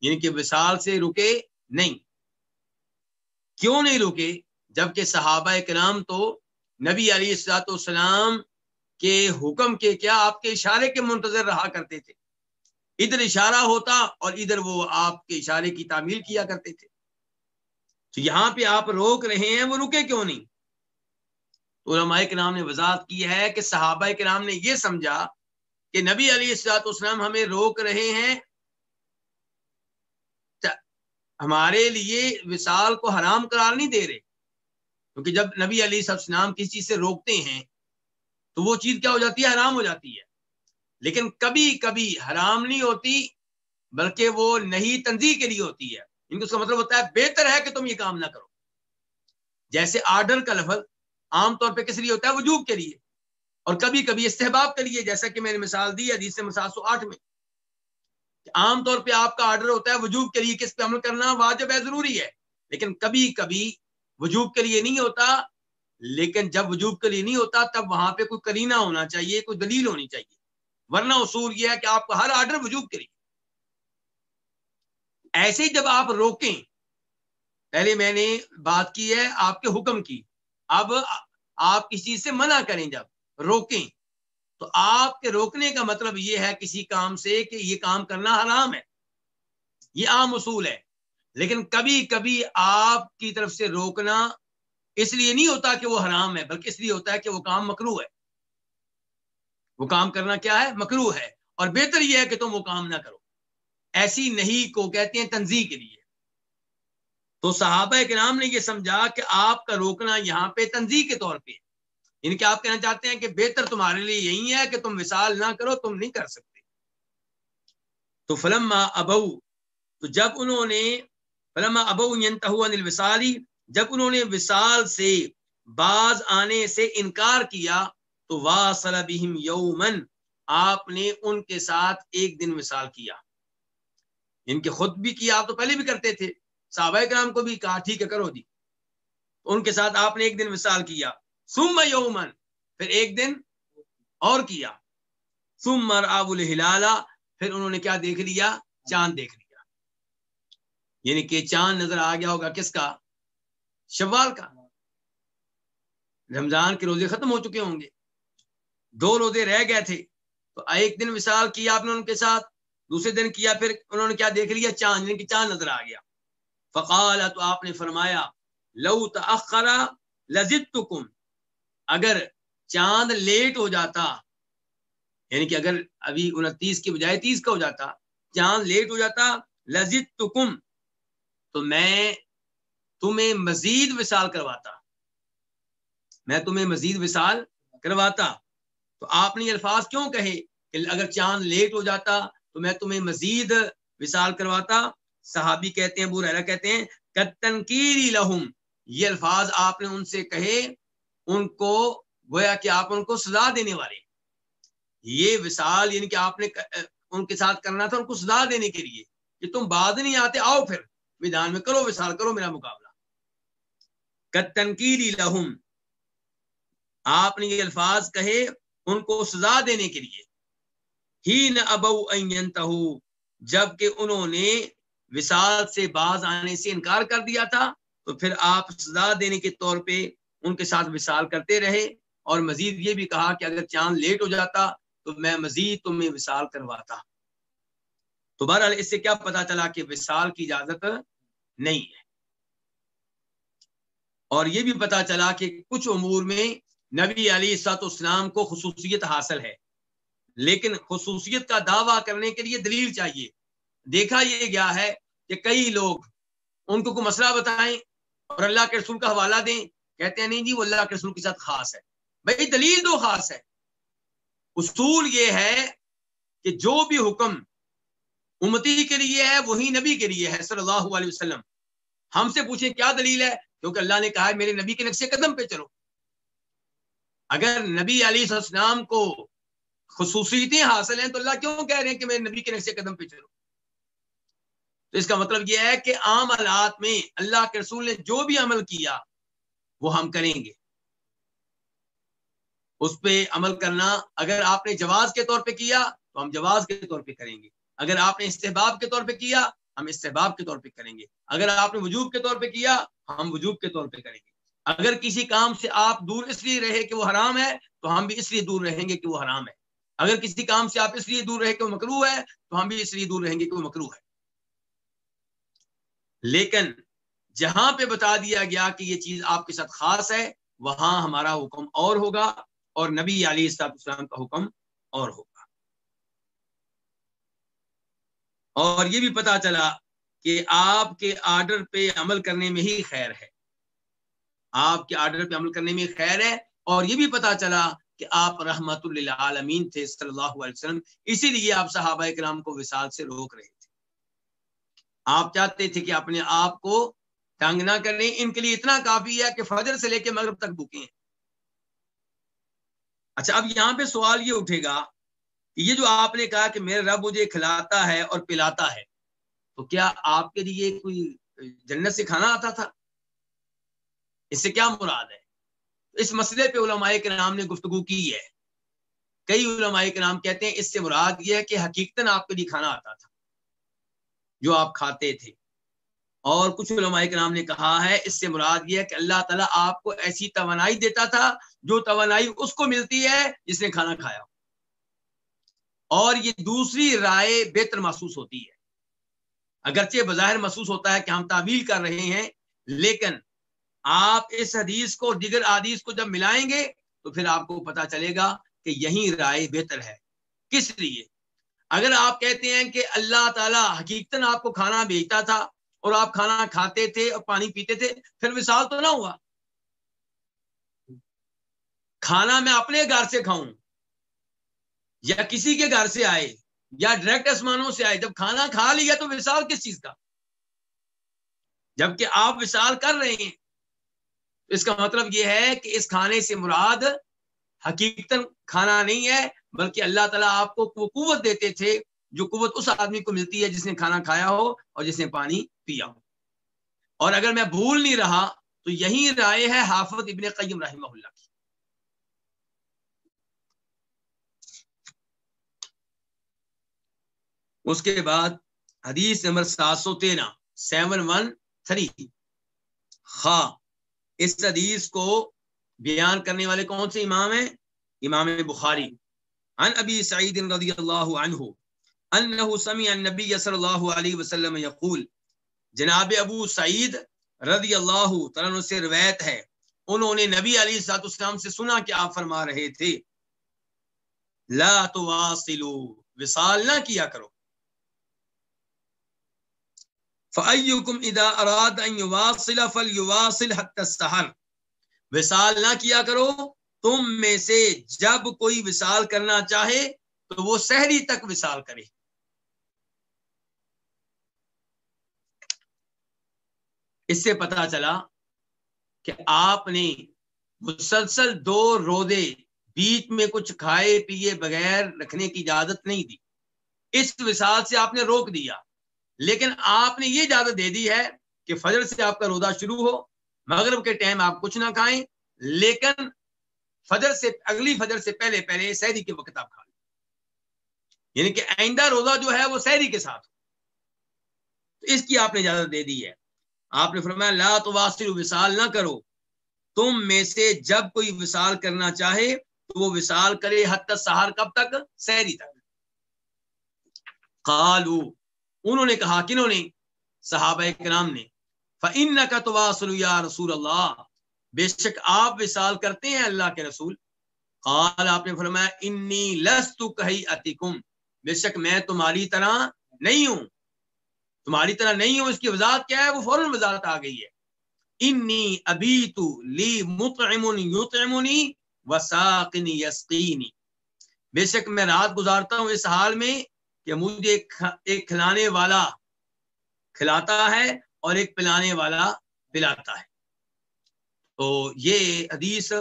یعنی کہ وصال سے رکے نہیں کیوں نہیں رکے جبکہ صحابہ کرام تو نبی علی السلاط والسلام کے حکم کے کیا آپ کے اشارے کے منتظر رہا کرتے تھے؟ ادھر اشارہ ہوتا اور ادھر وہ آپ کے اشارے کی تعمیل کیا کرتے تھے۔ تو یہاں پہ آپ روک رہے ہیں، وہ رکے کیوں نہیں؟ علماء کے نام نے وضاحت کی ہے کہ صحابہ کے نام نے یہ سمجھا کہ نبی علی السلاط اسلام ہمیں روک رہے ہیں ہمارے لیے وصال کو حرام قرار نہیں دے رہے۔ کیونکہ جب نبی علی السلام کسی چیز سے روکتے ہیں، تو وہ چیز کیا ہو جاتی ہے؟ حرام ہو جاتی ہے۔ لیکن کبھی کبھی حرام نہیں ہوتی، بلکہ وہ نہیں تنظیم کے لیے ہوتی ہے۔ ان کو اس کا مطلب ہوتا ہے، بہتر ہے کہ تم یہ کام نہ کرو۔ جیسے آرڈر کا لفظ عام طور پہ کس لیے ہوتا ہے؟ وجوب کے لیے۔ اور کبھی کبھی استحباب کے لیے، جیسا کہ میں نے مثال دی حدیث سے سو آٹھ میں۔ عام طور پہ آپ کا آرڈر ہوتا ہے وجوب کے لیے کس پہ عمل کرنا واجب ہے، ضروری ہے۔ لیکن کبھی کبھی وجوب کے لیے نہیں ہوتا، لیکن جب وجوب کے لیے نہیں ہوتا تب وہاں پہ کوئی کرینہ ہونا چاہیے، کوئی دلیل ہونی چاہیے۔ ورنہ اصول یہ ہے کہ آپ کا ہر آرڈر وجوب کے لیے۔ ایسے جب آپ روکیں، پہلے میں نے بات کی ہے آپ کے حکم کی۔ اب آپ کسی چیز سے منع کریں جب روکیں۔ تو آپ کے روکنے کا مطلب یہ ہے کسی کام سے کہ یہ کام کرنا حرام ہے۔ یہ عام اصول ہے۔ لیکن کبھی کبھی آپ کی طرف سے روکنا اس لیے نہیں ہوتا کہ وہ حرام ہے، بلکہ اس لیے ہوتا ہے کہ وہ کام مکرو ہے۔ وہ کام کرنا کیا ہے؟ مکرو ہے۔ اور بہتر یہ ہے کہ تم وہ کام نہ کرو۔ ایسی نہیں کو کہتے ہیں تنظیم کے لیے۔ تو صحابہ کے نام نے یہ سمجھا کہ آپ کا روکنا یہاں پہ تنظیم کے طور پہ یعنی ان کے آپ کہنا چاہتے ہیں کہ بہتر تمہارے لیے یہی ہے کہ تم مثال نہ کرو، تم نہیں کر سکتے۔ تو فلم ابو تو جب انہوں نے فلما ابو الوصالی، جب انہوں نے وصال سے باز آنے سے انکار کیا، تو واصل بہم یومن آپ نے ان کے ساتھ ایک دن وصال کیا۔ یعنی ان کے خود بھی کیا، آپ تو پہلے بھی کرتے تھے۔ صحابہ کرام کو بھی کہا، ٹھیک ہے، کرو جی۔ ان کے ساتھ آپ نے ایک دن وصال کیا۔ سم یومن پھر ایک دن اور کیا۔ سم مر آب الحلالہ پھر انہوں نے کیا دیکھ لیا؟ چاند دیکھ لیا۔ یعنی کہ چاند نظر آ گیا ہوگا کس کا؟ شوال کا۔ رمضان کے روزے ختم ہو چکے ہوں گے۔ دو روزے رہ گئے تھے۔ تو ایک دن وصال کیا آپ نے ان کے ساتھ؟ دوسرے دن کیا پھر انہوں نے کیا دیکھ لیا؟ چاند یعنی کہ چاند نظر آ گیا۔ فقال، تو آپ نے فرمایا، لو تخرا لذت اگر چاند لیٹ ہو جاتا یعنی کہ اگر ابھی انتیس کی بجائے تیس کا ہو جاتا، چاند لیٹ ہو جاتا لذت تو میں تمہیں مزید وصال کرواتا۔ میں تمہیں مزید وصال کرواتا۔ تو آپ نے یہ الفاظ کیوں کہے کہ اگر چاند لیٹ ہو جاتا، تو میں تمہیں مزید وصال کرواتا؟ صحابی کہتے ہیں بورا کہتے ہیں تنقیری لہم۔ یہ الفاظ آپ نے ان سے کہے ان کو گویا کہ آپ ان کو سزا دینے والے یہ وصال یعنی کہ آپ نے ان کے ساتھ کرنا تھا ان کو سزا دینے کے لیے کہ تم بعد نہیں آتے، آؤ پھر میدان میں کرو، وصال کرو میرا مقابلہ۔ تنقیری لہم، آپ نے یہ الفاظ کہے ان کو سزا دینے کے لیے۔ ہی نہ ابو جبکہ انہوں نے وسال سے باز آنے سے انکار کر دیا تھا، تو پھر آپ سزا دینے کے طور پہ ان کے ساتھ وصال کرتے رہے اور مزید یہ بھی کہا کہ اگر چاند لیٹ ہو جاتا تو میں مزید تمہیں وصال کرواتا۔ تو بہرحال اس سے کیا پتا چلا کہ وصال کی اجازت نہیں ہے۔ اور یہ بھی پتا چلا کہ کچھ امور میں نبی علی سات اسلام کو خصوصیت حاصل ہے۔ لیکن خصوصیت کا دعویٰ کرنے کے لیے دلیل چاہیے۔ دیکھا یہ گیا ہے کہ کئی لوگ ان کو کوئی مسئلہ بتائیں اور اللہ کے رسول کا حوالہ دیں کہتے ہیں نہیں جی وہ اللہ کے رسول کے ساتھ خاص ہے۔ بھائی، دلیل دو خاص ہے۔ اصول یہ ہے کہ جو بھی حکم امتی کے لیے ہے، وہی نبی کے لیے ہے، صلی اللہ علیہ وسلم۔ ہم سے پوچھیں کیا دلیل ہے؟ کیونکہ اللہ نے کہا ہے، میرے نبی کے نقشے قدم پہ چلو۔ اگر نبی علی السلام کو خصوصیتیں حاصل ہیں، تو اللہ کیوں کہہ رہے ہیں کہ میں نبی کے نقشے قدم پہ چلو تو اس کا مطلب یہ ہے کہ عام حالات میں اللہ کے رسول نے جو بھی عمل کیا وہ ہم کریں گے۔ اس پہ عمل کرنا، اگر آپ نے جواز کے طور پہ کیا تو ہم جواز کے طور پہ کریں گے۔ اگر آپ نے استحباب کے طور پہ کیا، ہم استحباب کے طور پہ کریں گے۔ اگر آپ نے وجوب کے طور پہ کیا، ہم وجوب کے طور پہ کریں گے۔ اگر کسی کام سے آپ دور اس لیے رہے کہ وہ حرام ہے، تو ہم بھی اس لیے دور رہیں گے کہ وہ حرام ہے۔ اگر کسی کام سے آپ اس لیے دور رہے کہ وہ مکرو ہے، تو ہم بھی اس لیے دور رہیں گے کہ وہ مکرو ہے۔ لیکن جہاں پہ بتا دیا گیا کہ یہ چیز آپ کے ساتھ خاص ہے، وہاں ہمارا حکم اور ہوگا اور نبی علی السلام کا حکم اور ہوگا۔ اور یہ بھی پتا چلا کہ آپ کے آرڈر پہ عمل کرنے میں ہی خیر ہے۔ آپ کے آرڈر پہ عمل کرنے میں خیر ہے۔ اور یہ بھی پتا چلا کہ آپ رحمت اللہ عالمین تھے صلی اللہ علیہ وسلم، اسی لیے آپ صحابہ کرام کو وصال سے روک رہے تھے۔ آپ چاہتے تھے کہ اپنے آپ کو تنگ نہ کریں، ان کے لیے اتنا کافی ہے کہ فجر سے لے کے مغرب تک بکیں اچھا اب یہاں پہ سوال یہ اٹھے گا کہ یہ جو آپ نے کہا کہ میرے رب مجھے کھلاتا ہے اور پلاتا ہے، تو کیا آپ کے لیے کوئی جنت سے کھانا آتا تھا؟ اس سے کیا مراد ہے؟ اس مسئلے پہ علماء کے نام نے گفتگو کی ہے۔ کئی علماء کے نام کہتے ہیں اس سے مراد یہ ہے کہ حقیقت آپ کے لیے کھانا آتا تھا، جو آپ کھاتے تھے۔ اور کچھ علماء کے نام نے کہا ہے، اس سے مراد یہ ہے کہ اللہ تعالیٰ آپ کو ایسی توانائی دیتا تھا، جو توانائی اس کو ملتی ہے جس نے کھانا کھایا۔ اور یہ دوسری رائے بہتر محسوس ہوتی ہے۔ اگرچہ بظاہر محسوس ہوتا ہے کہ ہم تعویل کر رہے ہیں، لیکن آپ اس حدیث کو دیگر حدیث کو جب ملائیں گے تو پھر آپ کو پتا چلے گا کہ یہی رائے بہتر ہے۔ کس لیے؟ اگر آپ کہتے ہیں کہ اللہ تعالیٰ حقیقت آپ کو کھانا بھیجتا تھا اور آپ کھانا کھاتے تھے اور پانی پیتے تھے، پھر مثال تو نہ ہوا۔ کھانا میں اپنے گھر سے کھاؤں یا کسی کے گھر سے آئے یا ڈائریکٹ آسمانوں سے آئے، جب کھانا کھا لیا تو مثال کس چیز کا؟ جبکہ آپ وشال کر رہے ہیں، اس کا مطلب یہ ہے کہ اس کھانے سے مراد حقیقت کھانا نہیں ہے، بلکہ اللہ تعالیٰ آپ کو وہ قوت دیتے تھے جو قوت اس آدمی کو ملتی ہے جس نے کھانا کھایا ہو اور جس نے پانی پیا۔ اور اگر میں بھول نہیں رہا، تو یہی رائے ہے حافظ ابن قیم رحمہ اللہ کی۔ اس کے بعد حدیث نمبر سات سو تیرہ، سیون ون تھری۔ خا اس حدیث کو بیان کرنے والے کون سے امام ہیں؟ امام بخاری۔ عن ابی سعید رضی اللہ عنہ انه سمع النبی صلی اللہ علیہ وسلم یقول جناب ابو سعید رضی اللہ تعالیٰ سے روایت ہے۔ انہوں نے نبی علی سات اسلام سے سنا کہ آپ فرما رہے تھے، لا تواصلوا، وصال نہ کیا کرو۔ فَأَيُّكُمْ إِذَا أَرَادَ أَن يُوَاصِلَ فَلْيُوَاصِلْ حَتَّى السَّحَرِ۔ وصال نہ کیا کرو، تم میں سے جب کوئی وصال کرنا چاہے تو وہ سحری تک وصال کرے۔ اس سے پتا چلا کہ آپ نے مسلسل دو رودے بیچ میں کچھ کھائے پیے بغیر رکھنے کی اجازت نہیں دی۔ اس وصال سے آپ نے روک دیا۔ لیکن آپ نے یہ اجازت دے دی ہے کہ فجر سے آپ کا روزہ شروع ہو، مغرب کے ٹائم آپ کچھ نہ کھائیں، لیکن فجر سے، اگلی فجر سے پہلے پہلے سحری کے وقت آپ کھا لیں۔ یعنی کہ آئندہ روزہ جو ہے وہ سحری کے ساتھ اس کی آپ نے اجازت دے دی ہے۔ آپ نے فرمایا، لا تو واصل وصال نہ کرو۔ تم میں سے جب کوئی وصال کرنا چاہے، تو وہ وصال کرے حد سہار کب تک؟ سحری تک۔ قالو انہوں نے کہا، کنہوں نے؟ صحابہ کرام نے۔ فن کا تو یا رسول اللہ۔ بے شک آپ وصال کرتے ہیں اللہ کے رسول۔ قال، آپ نے فرمایا انی لست کہی اتکم بے شک میں تمہاری طرح نہیں ہوں۔ تمہاری طرح نہیں ہوں، اس کی وضاحت کیا ہے؟ وہ فوراً وضاحت آ گئی ہے۔ انی ابھی تو لی مطعمنی یطعمنی وساقنی یسقینی۔ بے شک میں رات گزارتا ہوں اس حال میں کہ مجھے ایک کھلانے والا کھلاتا ہے اور ایک پلانے والا پلاتا ہے۔ تو یہ حدیث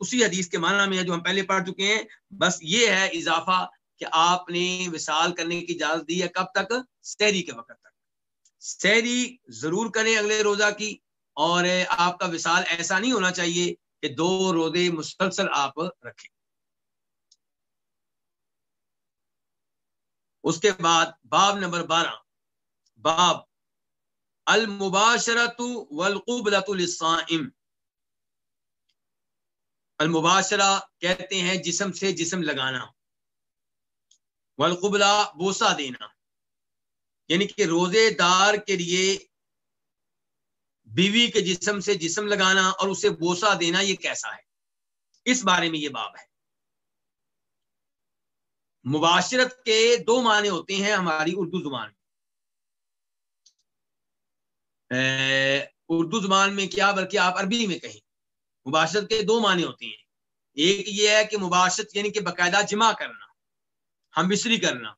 اسی حدیث کے معنی میں ہے جو ہم پہلے پڑھ چکے ہیں۔ بس یہ ہے اضافہ کہ آپ نے وصال کرنے کی اجازت دی ہے کب تک؟ سحری کے وقت تک۔ سحری ضرور کریں اگلے روزہ کی، اور آپ کا وصال ایسا نہیں ہونا چاہیے کہ دو روزے مسلسل آپ رکھیں۔ اس کے بعد باب نمبر بارہ۔ باب المباشرت والقبلت للصائم۔ المباشرہ کہتے ہیں جسم سے جسم لگانا۔ والقبلہ بوسا دینا۔ یعنی کہ روزے دار کے لیے بیوی کے جسم سے جسم لگانا اور اسے بوسا دینا یہ کیسا ہے؟ اس بارے میں یہ باب ہے۔ مباشرت کے دو معنی ہوتے ہیں ہماری اردو زبان میں۔ اردو زبان میں کیا بلکہ آپ عربی میں کہیں۔ مباشرت کے دو معنی ہوتے ہیں۔ ایک یہ ہے کہ مباشرت یعنی کہ باقاعدہ جمع کرنا۔ ہم بسری کرنا۔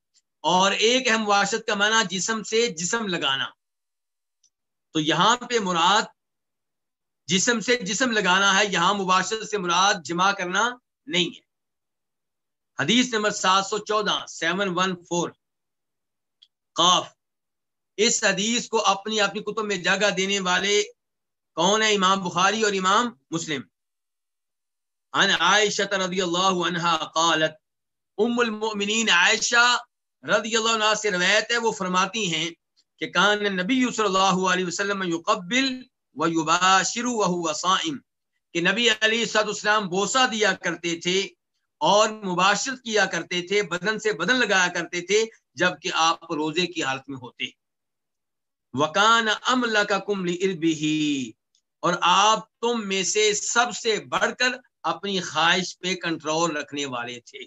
اور ایک ہے مباشرت کا معنی جسم سے جسم لگانا۔ تو یہاں پہ مراد جسم سے جسم لگانا ہے، یہاں مباشرت سے مراد جمع کرنا نہیں ہے۔ حدیث نمبر سات سو چودہ، سیون ون فور۔ قاف۔ اس حدیث کو اپنی اپنی کتب میں جگہ دینے والے کون ہیں؟ امام بخاری اور امام مسلم۔ عن عائشہ رضی اللہ عنہ قالت ام المؤمنین عائشہ رضی اللہ عنہ سے روایت ہے، وہ فرماتی ہیں کہ کان نبی صلی اللہ علیہ وسلم یقبل و یباشر وهو صائم، کہ نبی علیہ الصلوۃ والسلام بوسا دیا کرتے تھے اور مباشرت کیا کرتے تھے، بدن سے بدن لگایا کرتے تھے جبکہ آپ روزے کی حالت میں ہوتے۔ وکان امل کا کملی اربی اور آپ تم میں سے سب سے بڑھ کر اپنی خواہش پہ کنٹرول رکھنے والے تھے۔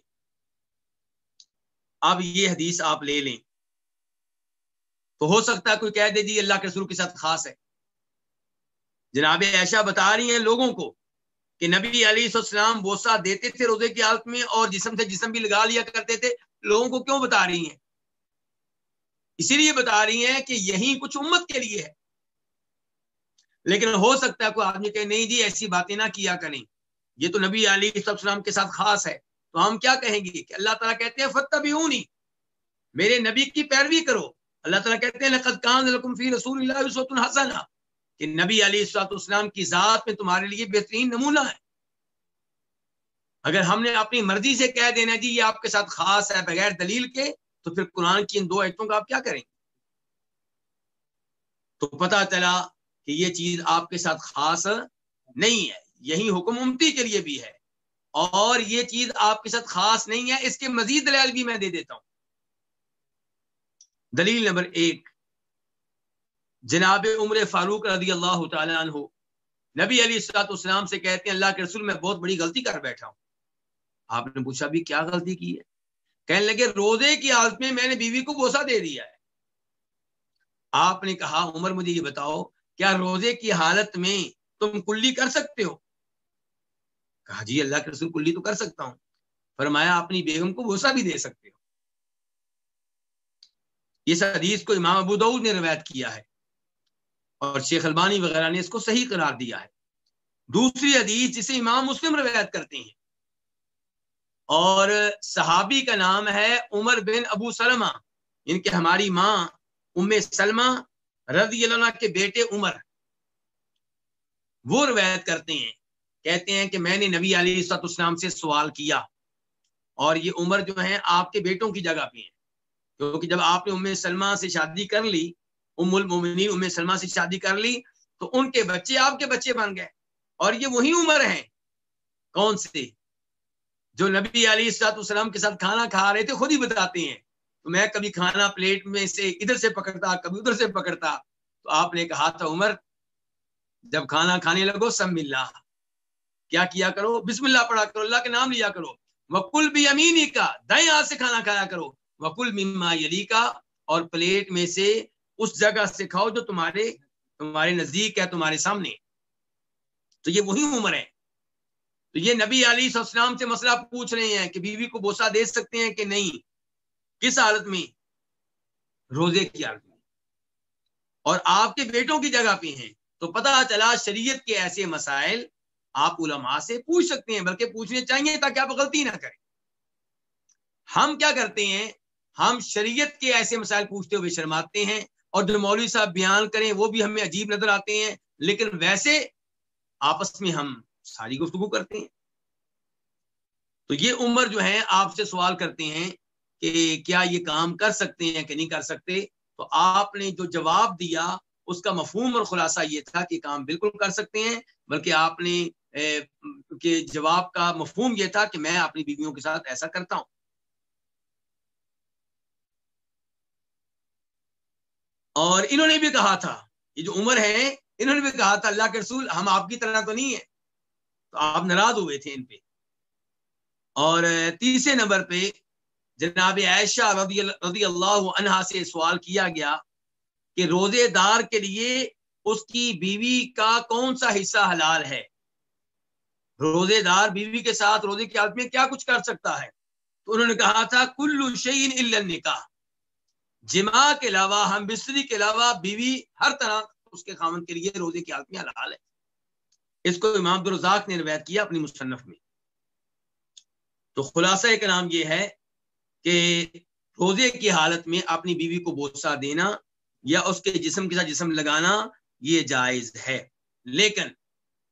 اب یہ حدیث آپ لے لیں۔ تو ہو سکتا ہے کوئی کہہ دے جی اللہ کے سر کے ساتھ خاص ہے۔ جناب ایشا بتا رہی ہیں لوگوں کو کہ نبی علی السلام بوسا دیتے تھے روزے کی حالت میں اور جسم سے جسم بھی لگا لیا کرتے تھے۔ لوگوں کو کیوں بتا رہی ہیں؟ اسی لیے بتا رہی ہیں کہ یہی کچھ امت کے لیے ہے۔ لیکن ہو سکتا ہے کوئی آدمی کہ نہیں جی ایسی باتیں نہ کیا کریں۔ یہ تو نبی علی السلام کے ساتھ خاص ہے۔ تو ہم کیا کہیں گے کہ اللہ تعالیٰ کہتے ہیں فتح بھی ہوں نہیں میرے نبی کی پیروی کرو۔ اللہ تعالیٰ کہتے ہیں، لقد کان لکم فی رسول اللہ الحسن کہ نبی علی السلاط اسلام کی ذات میں تمہارے لیے بہترین نمونہ ہے۔ اگر ہم نے اپنی مرضی سے کہہ دینا جی یہ آپ کے ساتھ خاص ہے بغیر دلیل کے، تو پھر قرآن کی ان دو ایتوں کا آپ کیا کریں گے؟ تو پتا چلا کہ یہ چیز آپ کے ساتھ خاص نہیں ہے، یہی حکم امتی کے لیے بھی ہے۔ اور یہ چیز آپ کے ساتھ خاص نہیں ہے، اس کے مزید دلائل بھی میں دے دیتا ہوں۔ دلیل نمبر ایک، جناب عمر فاروق رضی اللہ تعالیٰ عنہ، نبی علی السلاط اسلام سے کہتے ہیں، اللہ کے رسول میں بہت بڑی غلطی کر بیٹھا ہوں۔ آپ نے پوچھا بھی کیا غلطی کی ہے؟ کہنے لگے، روزے کی حالت میں میں نے بیوی کو بوسا دے دیا ہے۔ آپ نے کہا، عمر مجھے یہ بتاؤ، کیا روزے کی حالت میں تم کلی کر سکتے ہو؟ کہا جی اللہ کے رسول کلی تو کر سکتا ہوں۔ فرمایا اپنی بیگم کو بوسا بھی دے سکتے ہو۔ اس حدیث کو امام ابو دعود نے روایت کیا ہے اور شیخ البانی وغیرہ نے اس کو صحیح قرار دیا ہے۔ دوسری حدیث جسے امام مسلم روایت کرتے ہیں۔ اور صحابی کا نام ہے عمر بن ابو سلمہ، ان کے ہماری ماں ام سلمہ رضی اللہ کے بیٹے عمر۔ وہ روایت کرتے ہیں کہتے ہیں کہ میں نے نبی علی سط اسلام سے سوال کیا اور یہ عمر جو ہیں آپ کے بیٹوں کی جگہ پہ ہیں۔ کیونکہ جب آپ نے ام سلمہ سے شادی کر لی، ام المومنین ام سلمہ سے شادی کر لی، تو ان کے بچے آپ کے بچے بن گئے۔ اور یہ وہی عمر ہیں۔ کون سے؟ جو نبی علی سات السلام کے ساتھ کھانا کھا رہے تھے، خود ہی بتاتے ہیں۔ تو میں کبھی کھانا پلیٹ میں سے ادھر سے پکڑتا، کبھی ادھر سے پکڑتا۔ تو آپ نے کہا تھا، عمر، جب کھانا کھانے لگو سب مل رہا کیا کیا کرو؟ بسم اللہ پڑھا کرو، اللہ کے نام لیا کرو۔ وکل بھی امینی کا دائیں ہاتھ سے کھانا کھایا کرو۔ وکل مما یلی کا اور پلیٹ میں سے اس جگہ سے کھاؤ جو تمہارے تمہارے نزدیک ہے، تمہارے سامنے۔ تو یہ وہی عمر ہے۔ تو یہ نبی علی السلام سے مسئلہ پوچھ رہے ہیں کہ بیوی کو بوسا دے سکتے ہیں کہ نہیں؟ کس حالت میں؟ روزے کی حالت میں۔ اور آپ کے بیٹوں کی جگہ پہ ہیں۔ تو پتہ چلا شریعت کے ایسے مسائل آپ علماء سے پوچھ سکتے ہیں، بلکہ پوچھنے چاہیے تاکہ آپ غلطی نہ کریں۔ ہم کیا کرتے ہیں؟ ہم شریعت کے ایسے مسائل پوچھتے ہوئے شرماتے ہیں اور جو مولوی صاحب بیان کریں وہ بھی ہمیں عجیب نظر آتے ہیں، لیکن ویسے آپس میں ہم ساری گفتگو کرتے ہیں۔ تو یہ عمر جو ہے، آپ سے سوال کرتے ہیں کہ کیا یہ کام کر سکتے ہیں کہ نہیں کر سکتے؟ تو آپ نے جو جواب دیا، اس کا مفہوم اور خلاصہ یہ تھا کہ کام بالکل کر سکتے ہیں، بلکہ آپ نے کہ جواب کا مفہوم یہ تھا کہ میں اپنی بیویوں کے ساتھ ایسا کرتا ہوں۔ اور انہوں نے بھی کہا تھا، یہ جو عمر ہے انہوں نے بھی کہا تھا، اللہ کے رسول، ہم آپ کی طرح تو نہیں ہے تو آپ ناراض ہوئے تھے ان پہ۔ اور تیسرے نمبر پہ جناب عائشہ رضی رضی اللہ عنہا سے سوال کیا گیا کہ روزے دار کے لیے اس کی بیوی کا کون سا حصہ حلال ہے؟ روزے دار بیوی کے ساتھ روزے کی حالت میں کیا کچھ کر سکتا ہے؟ تو انہوں نے کہا تھا، کلو شعین نکاح جمع کے علاوہ، ہم بستری کے علاوہ بیوی ہر طرح اس کے خامن کے لیے روزے کی حالت میں حلال ہے۔ اس کو امام درزاق نے روایت کیا اپنی مصنف میں۔ تو خلاصہ کا نام یہ ہے کہ روزے کی حالت میں اپنی بیوی کو بوسا دینا یا اس کے جسم کے ساتھ جسم لگانا یہ جائز ہے۔ لیکن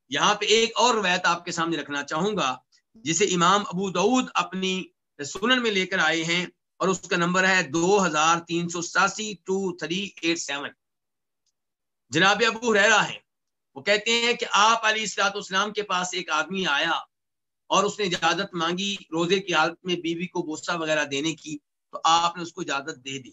یہاں پہ ایک اور روایت آپ کے سامنے رکھنا چاہوں گا، جسے امام ابو دعود اپنی سنن میں لے کر آئے ہیں اور اس کا نمبر ہے دو ہزار تین سو ستاسی ٹو تھری ایٹ سیون۔ جناب ابو رحرا ہیں، وہ کہتے ہیں کہ آپ علی السلاط اسلام کے پاس ایک آدمی آیا اور اس نے اجازت مانگی روزے کی حالت میں بیوی کو بوسا وغیرہ دینے کی، تو آپ نے اس کو اجازت دے دی۔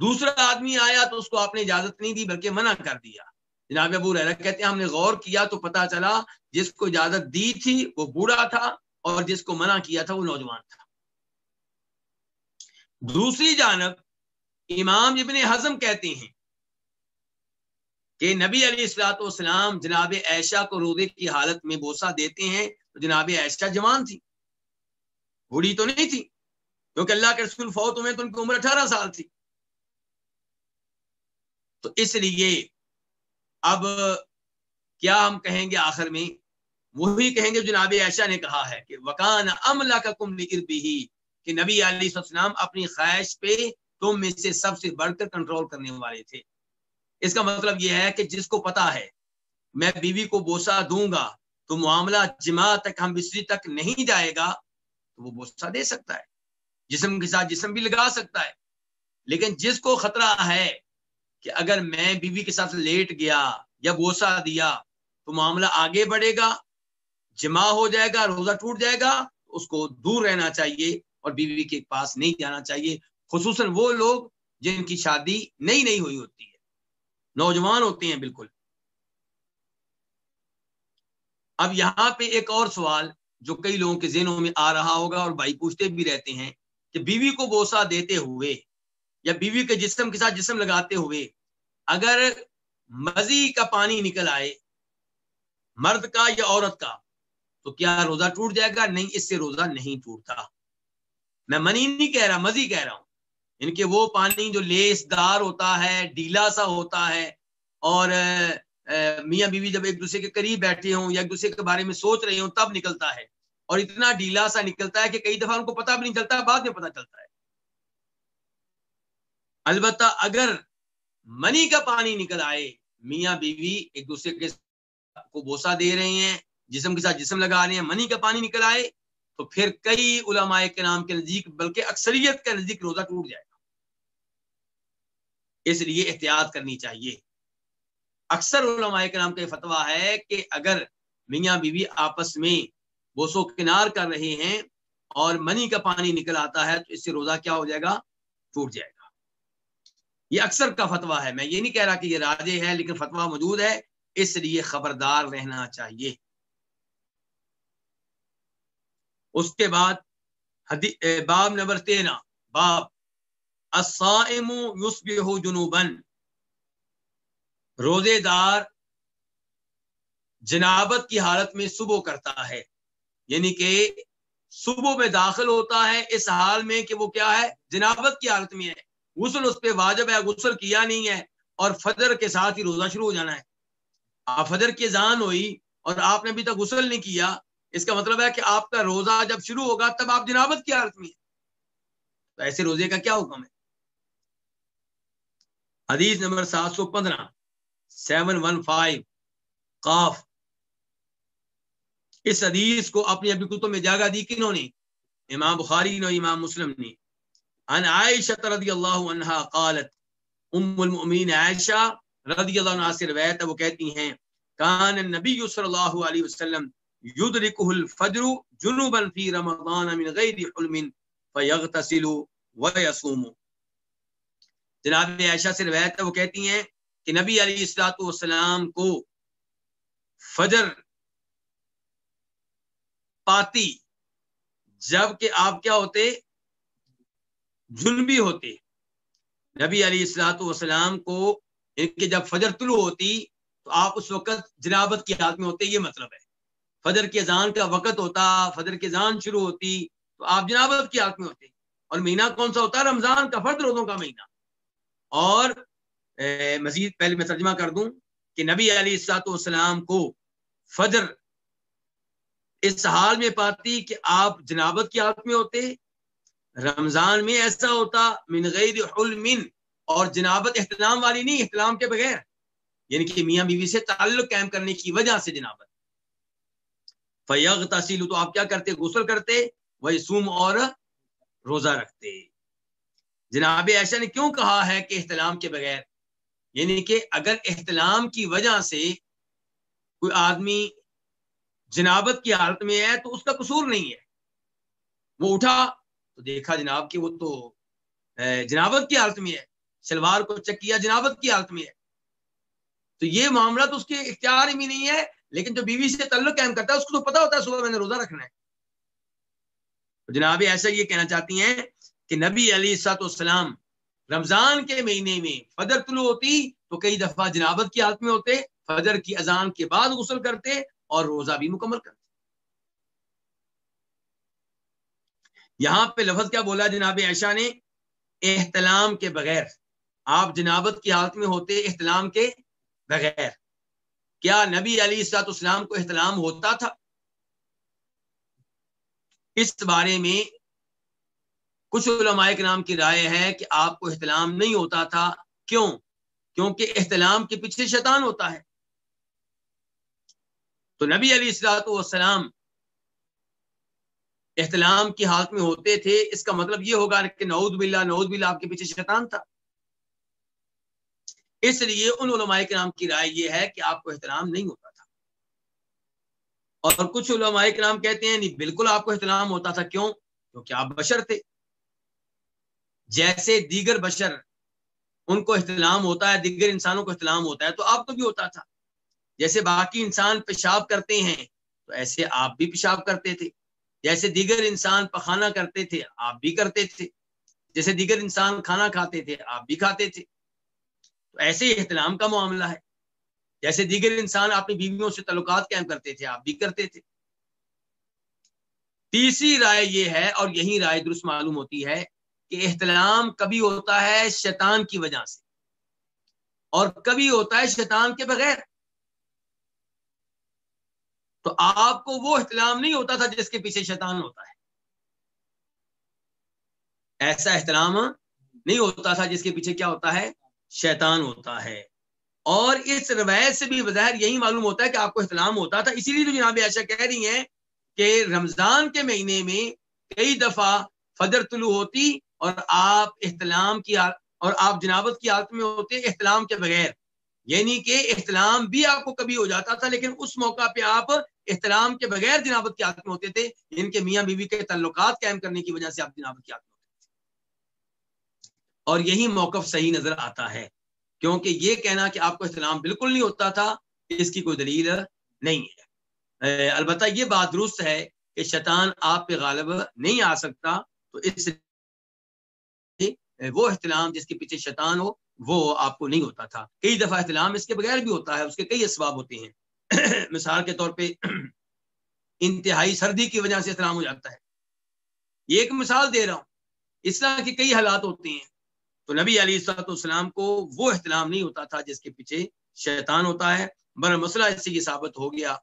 دوسرا آدمی آیا تو اس کو آپ نے اجازت نہیں دی بلکہ منع کر دیا۔ جناب ابو رحرا کہتے ہیں، ہم نے غور کیا تو پتا چلا جس کو اجازت دی تھی وہ بوڑھا تھا اور جس کو منع کیا تھا وہ نوجوان تھا۔ دوسری جانب، امام ابن حزم کہتے ہیں کہ نبی علیہ السلاۃ والسلام جناب عائشہ کو روزے کی حالت میں بوسا دیتے ہیں تو جناب عائشہ جوان تھی، بوڑھی تو نہیں تھی، کیونکہ اللہ کے رسول فوت ہوئے تو ان کی عمر اٹھارہ سال تھی۔ تو اس لیے اب کیا ہم کہیں گے آخر میں؟ وہی کہیں گے جناب عائشہ نے کہا ہے کہ وکان املا کا کم بھی کہ نبی علی السلام اپنی خواہش پہ تم میں سے سب سے بڑھ کر کنٹرول کرنے والے تھے۔ اس کا مطلب یہ ہے کہ جس کو پتا ہے، میں بیوی کو بوسا دوں گا تو معاملہ جمع تک ہم بستری تک نہیں جائے گا، تو وہ بوسا دے سکتا ہے۔ جسم کے ساتھ جسم بھی لگا سکتا ہے۔ لیکن جس کو خطرہ ہے کہ اگر میں بیوی کے ساتھ لیٹ گیا یا بوسا دیا تو معاملہ آگے بڑھے گا، جمع ہو جائے گا، روزہ ٹوٹ جائے گا، اس کو دور رہنا چاہیے اور بیوی کے پاس نہیں جانا چاہیے۔ خصوصاً وہ لوگ جن کی شادی نئی نئی ہوئی ہوتی ہے۔ نوجوان ہوتے ہیں بالکل۔ اب یہاں پہ ایک اور سوال جو کئی لوگوں کے ذہنوں میں آ رہا ہوگا اور بھائی پوچھتے بھی رہتے ہیں کہ بیوی کو بوسا دیتے ہوئے یا بیوی کے جسم کے ساتھ جسم لگاتے ہوئے اگر مزی کا پانی نکل آئے، مرد کا یا عورت کا، تو کیا روزہ ٹوٹ جائے گا؟ نہیں، اس سے روزہ نہیں ٹوٹتا۔ میں منی نہیں کہہ رہا مزی کہہ رہا ہوں۔ یعنی ان کے وہ پانی جو لیس دار ہوتا ہے ڈیلا سا ہوتا ہے، اور میاں بیوی جب ایک دوسرے کے قریب بیٹھے ہوں یا ایک دوسرے کے بارے میں سوچ رہے ہوں، تب نکلتا ہے۔ اور اتنا ڈیلا سا نکلتا ہے کہ کئی دفعہ ان کو پتا بھی نہیں چلتا، بعد میں پتا چلتا ہے۔ البتہ اگر منی کا پانی نکل آئے، میاں بیوی ایک دوسرے کے کو بوسا دے رہے ہیں، جسم کے ساتھ جسم لگا رہے ہیں، منی کا پانی نکل آئے، تو پھر کئی علماء کے نام کے نزدیک، بلکہ اکثریت کے نزدیک روزہ ٹوٹ جائے گا۔ اس لیے احتیاط کرنی چاہیے۔ اکثر علماء کے نام کا یہ فتویٰ ہے کہ اگر میاں بیوی آپس میں بوسو کنار کر رہے ہیں اور منی کا پانی نکل آتا ہے، تو اس سے روزہ کیا ہو جائے گا؟ ٹوٹ جائے گا۔ یہ اکثر کا فتویٰ ہے۔ میں یہ نہیں کہہ رہا کہ یہ راجے ہے لیکن فتویٰ موجود ہے۔ اس لیے خبردار رہنا چاہیے۔ اس کے بعد باب نمبر تیرہ۔ باب جنوبن روزے دار جنابت کی حالت میں صبح کرتا ہے۔ یعنی کہ صبح میں داخل ہوتا ہے اس حال میں کہ وہ کیا ہے؟ جنابت کی حالت میں ہے۔ غسل اس پہ واجب ہے، غسل کیا نہیں ہے، اور فجر کے ساتھ ہی روزہ شروع ہو جانا ہے۔ فجر کی زان ہوئی اور آپ نے ابھی تک غسل نہیں کیا، اس کا مطلب ہے کہ آپ کا روزہ جب شروع ہوگا تب آپ جنابت کی حالت میں تو ایسے روزے کا کیا حکم ہے؟ حدیث نمبر سات سو پندرہ، سیون ون فائیو، قاف۔ اس حدیث کو اپنی ابھی کتب میں جگہ دی کنہوں نے، امام بخاری نے امام مسلم نے۔ ان عائشہ رضی اللہ عنہ قالت، ام المؤمنین عائشہ رضی اللہ عنہ سے روایت ہے، وہ کہتی ہیں، کان النبی صلی اللہ علیہ وسلم یدرکہ الفجر جنوبا فی رمضان من غیر حلم فیغتسل ویصوم۔ جناب عائشہ سے روایت ہے، وہ کہتی ہیں کہ نبی علیہ الصلوۃ والسلام کو فجر پاتی، جبکہ آپ کیا ہوتے؟ جنبی ہوتے نبی علیہ السلاۃ والسلام کو کہ جب فجر طلوع ہوتی تو آپ اس وقت جنابت کی حالت میں ہوتے، یہ مطلب ہے۔ فجر کے اذان کا وقت ہوتا، فجر کی اذان شروع ہوتی تو آپ جنابت کی حالت میں ہوتے۔ اور مہینہ کون سا ہوتا؟ ہے رمضان کا فرد روزوں کا مہینہ۔ اور مزید پہلے میں ترجمہ کر دوں کہ نبی علی السلاط والسلام کو فجر اس حال میں پاتی کہ آپ جنابت کی حالت میں ہوتے رمضان میں ایسا ہوتا، من غیر حلم، اور جنابت احتلام والی نہیں احتلام کے بغیر۔ یعنی کہ میاں بیوی سے تعلق قائم کرنے کی وجہ سے جنابت فیغ تحصیل تو آپ کیا کرتے؟ غسل کرتے، وہی سوم اور روزہ رکھتے۔ جناب ایشا نے کیوں کہا ہے کہ احتلام کے بغیر؟ یعنی کہ اگر احتلام کی وجہ سے کوئی آدمی جنابت کی حالت میں ہے تو اس کا قصور نہیں ہے۔ وہ اٹھا تو دیکھا جناب کہ وہ تو جنابت کی حالت میں ہے، شلوار کو چیک کیا، جنابت کی حالت میں ہے۔ تو یہ معاملہ تو اس کے اختیار ہی نہیں ہے، لیکن جو بیوی سے تعلق قائم کرتا ہے، اس کو تو پتا ہوتا ہے، صبح میں نے روزہ رکھنا ہے۔ تو جناب، ایسا یہ کہنا چاہتی ہیں کہ نبی علی سات والسلام رمضان کے مہینے میں فجر طلوع ہوتی تو کئی دفعہ جنابت کی حالت میں ہوتے، فجر کی اذان کے بعد غسل کرتے اور روزہ بھی مکمل کرتے۔ یہاں پہ لفظ کیا بولا جناب عائشہ نے؟ احتلام کے بغیر۔ آپ جنابت کی حالت میں ہوتے احتلام کے بغیر۔ کیا نبی علی سات اسلام کو احترام ہوتا تھا؟ اس بارے میں کچھ علماء کے نام کی رائے ہے کہ آپ کو احترام نہیں ہوتا تھا۔ کیوں؟ کیونکہ احتلام کے پیچھے شیطان ہوتا ہے۔ تو نبی علی السلاط والسلام احتلام کی حالت میں ہوتے تھے، اس کا مطلب یہ ہوگا کہ نعود باللہ نعود باللہ آپ کے پیچھے شیطان تھا۔ اس لیے ان علماء کے نام کی رائے یہ ہے کہ آپ کو احترام نہیں ہوتا تھا۔ اور کچھ علماء کے نام کہتے ہیں، نہیں، بالکل آپ کو احترام ہوتا تھا۔ کیوں؟ کیونکہ آپ بشر تھے۔ جیسے دیگر بشر ان کو احترام ہوتا ہے، دیگر انسانوں کو احترام ہوتا ہے، تو آپ کو بھی ہوتا تھا۔ جیسے باقی انسان پیشاب کرتے ہیں، تو ایسے آپ بھی پیشاب کرتے تھے۔ جیسے دیگر انسان پخانا کرتے تھے، آپ بھی کرتے تھے۔ جیسے دیگر انسان کھانا کھاتے تھے، آپ بھی کھاتے تھے۔ تو ایسے ہی احترام کا معاملہ ہے۔ جیسے دیگر انسان اپنی بیویوں سے تعلقات قائم کرتے تھے، آپ بھی کرتے تھے۔ تیسری رائے یہ ہے، اور یہی رائے درست معلوم ہوتی ہے کہ احترام کبھی ہوتا ہے شیطان کی وجہ سے، اور کبھی ہوتا ہے شیطان کے بغیر۔ تو آپ کو وہ احترام نہیں ہوتا تھا جس کے پیچھے شیطان ہوتا ہے۔ ایسا احترام نہیں ہوتا تھا جس کے پیچھے کیا ہوتا ہے؟ شیطان ہوتا ہے۔ اور اس روایت سے بھی بظاہر یہی معلوم ہوتا ہے کہ آپ کو احترام ہوتا تھا۔ اسی لیے تو جناب ایسا کہہ رہی ہیں کہ رمضان کے مہینے میں کئی دفعہ فجر طلوع ہوتی اور آپ احتلام کی اور آپ جنابت کی حالت میں ہوتے احتلام کے بغیر۔ یعنی کہ احتلام بھی آپ کو کبھی ہو جاتا تھا، لیکن اس موقع پہ آپ احترام کے بغیر جنابت کی حالت میں ہوتے تھے یعنی ان کے میاں بیوی کے تعلقات قائم کرنے کی وجہ سے آپ جنابت کی حالت میں ہوتے تھے۔ اور یہی موقف صحیح نظر آتا ہے، کیونکہ یہ کہنا کہ آپ کو احترام بالکل نہیں ہوتا تھا، اس کی کوئی دلیل نہیں ہے۔ البتہ یہ بات درست ہے کہ شیطان آپ پہ غالب نہیں آ سکتا، تو اس وہ احتلام جس کے پیچھے شیطان ہو وہ آپ کو نہیں ہوتا تھا۔ کئی دفعہ احتلام اس کے بغیر بھی ہوتا ہے، اس کے کئی اسباب ہوتے ہیں۔ مثال کے طور پہ انتہائی سردی کی وجہ سے احتلام ہو جاتا ہے۔ یہ ایک مثال دے رہا ہوں۔ اس طرح کے کئی حالات ہوتے ہیں۔ تو نبی علی صلاحت السلام کو وہ احتلام نہیں ہوتا تھا جس کے پیچھے شیطان ہوتا ہے۔ بر مسئلہ اس سے یہ ثابت ہو گیا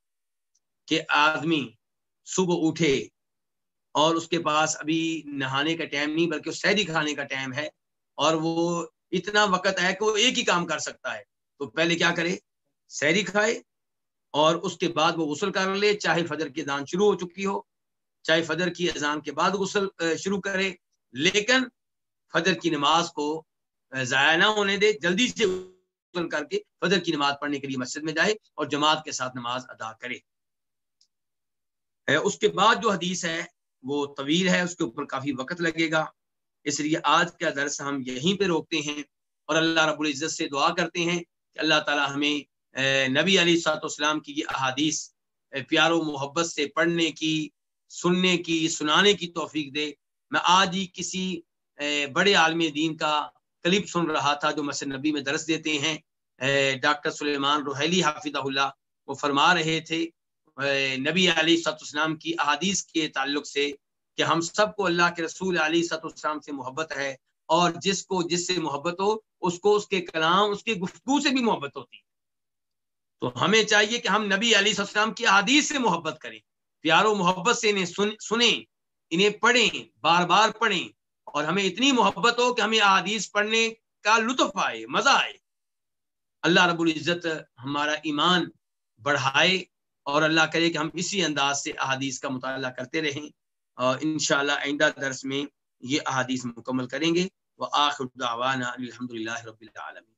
کہ آدمی صبح اٹھے اور اس کے پاس ابھی نہانے کا ٹائم نہیں، بلکہ سیری کھانے کا ٹائم ہے اور وہ اتنا وقت ہے کہ وہ ایک ہی کام کر سکتا ہے۔ تو پہلے کیا کرے؟ سیری کھائے اور اس کے بعد وہ غسل کر لے۔ چاہے فجر کی اذان شروع ہو چکی ہو، چاہے فجر کی اذان کے بعد غسل شروع کرے۔ لیکن فجر کی نماز کو ضائع نہ ہونے دے۔ جلدی سے غسل کر کے فجر کی نماز پڑھنے کے لیے مسجد میں جائے اور جماعت کے ساتھ نماز ادا کرے۔ اس کے بعد جو حدیث ہے، وہ طویل ہے، اس کے اوپر کافی وقت لگے گا۔ اس لیے آج کا درس ہم یہیں پہ روکتے ہیں اور اللہ رب العزت سے دعا کرتے ہیں کہ اللہ تعالی ہمیں نبی علی سات اسلام کی یہ احادیث پیار و محبت سے پڑھنے کی، سننے کی، سنانے کی توفیق دے۔ میں آج ہی کسی بڑے عالم دین کا کلپ سن رہا تھا جو مسجد نبی میں درس دیتے ہیں۔ ڈاکٹر سلیمان روحیلی حافظ اللہ، وہ فرما رہے تھے نبی علی سط اسلام کی احادیث کے تعلق سے کہ ہم سب کو اللہ کے رسول علی سط اسلام سے محبت ہے اور جس کو جس سے محبت ہو، اس کو اس کے کلام، اس کے گفتگو سے بھی محبت ہوتی ہے۔ تو ہمیں چاہیے کہ ہم نبی علی السلام کی احادیث سے محبت کریں۔ پیار و محبت سے انہیں سنیں، انہیں پڑھیں، بار بار پڑھیں۔ اور ہمیں اتنی محبت ہو کہ ہمیں احادیث پڑھنے کا لطف آئے، مزہ آئے۔ اللہ رب العزت ہمارا ایمان بڑھائے اور اللہ کرے کہ ہم اسی انداز سے احادیث کا مطالعہ کرتے رہیں۔ انشاءاللہ آئندہ درس میں یہ احادیث مکمل کریں گے۔ وآخر دعوانا الحمدللہ رب العالمین۔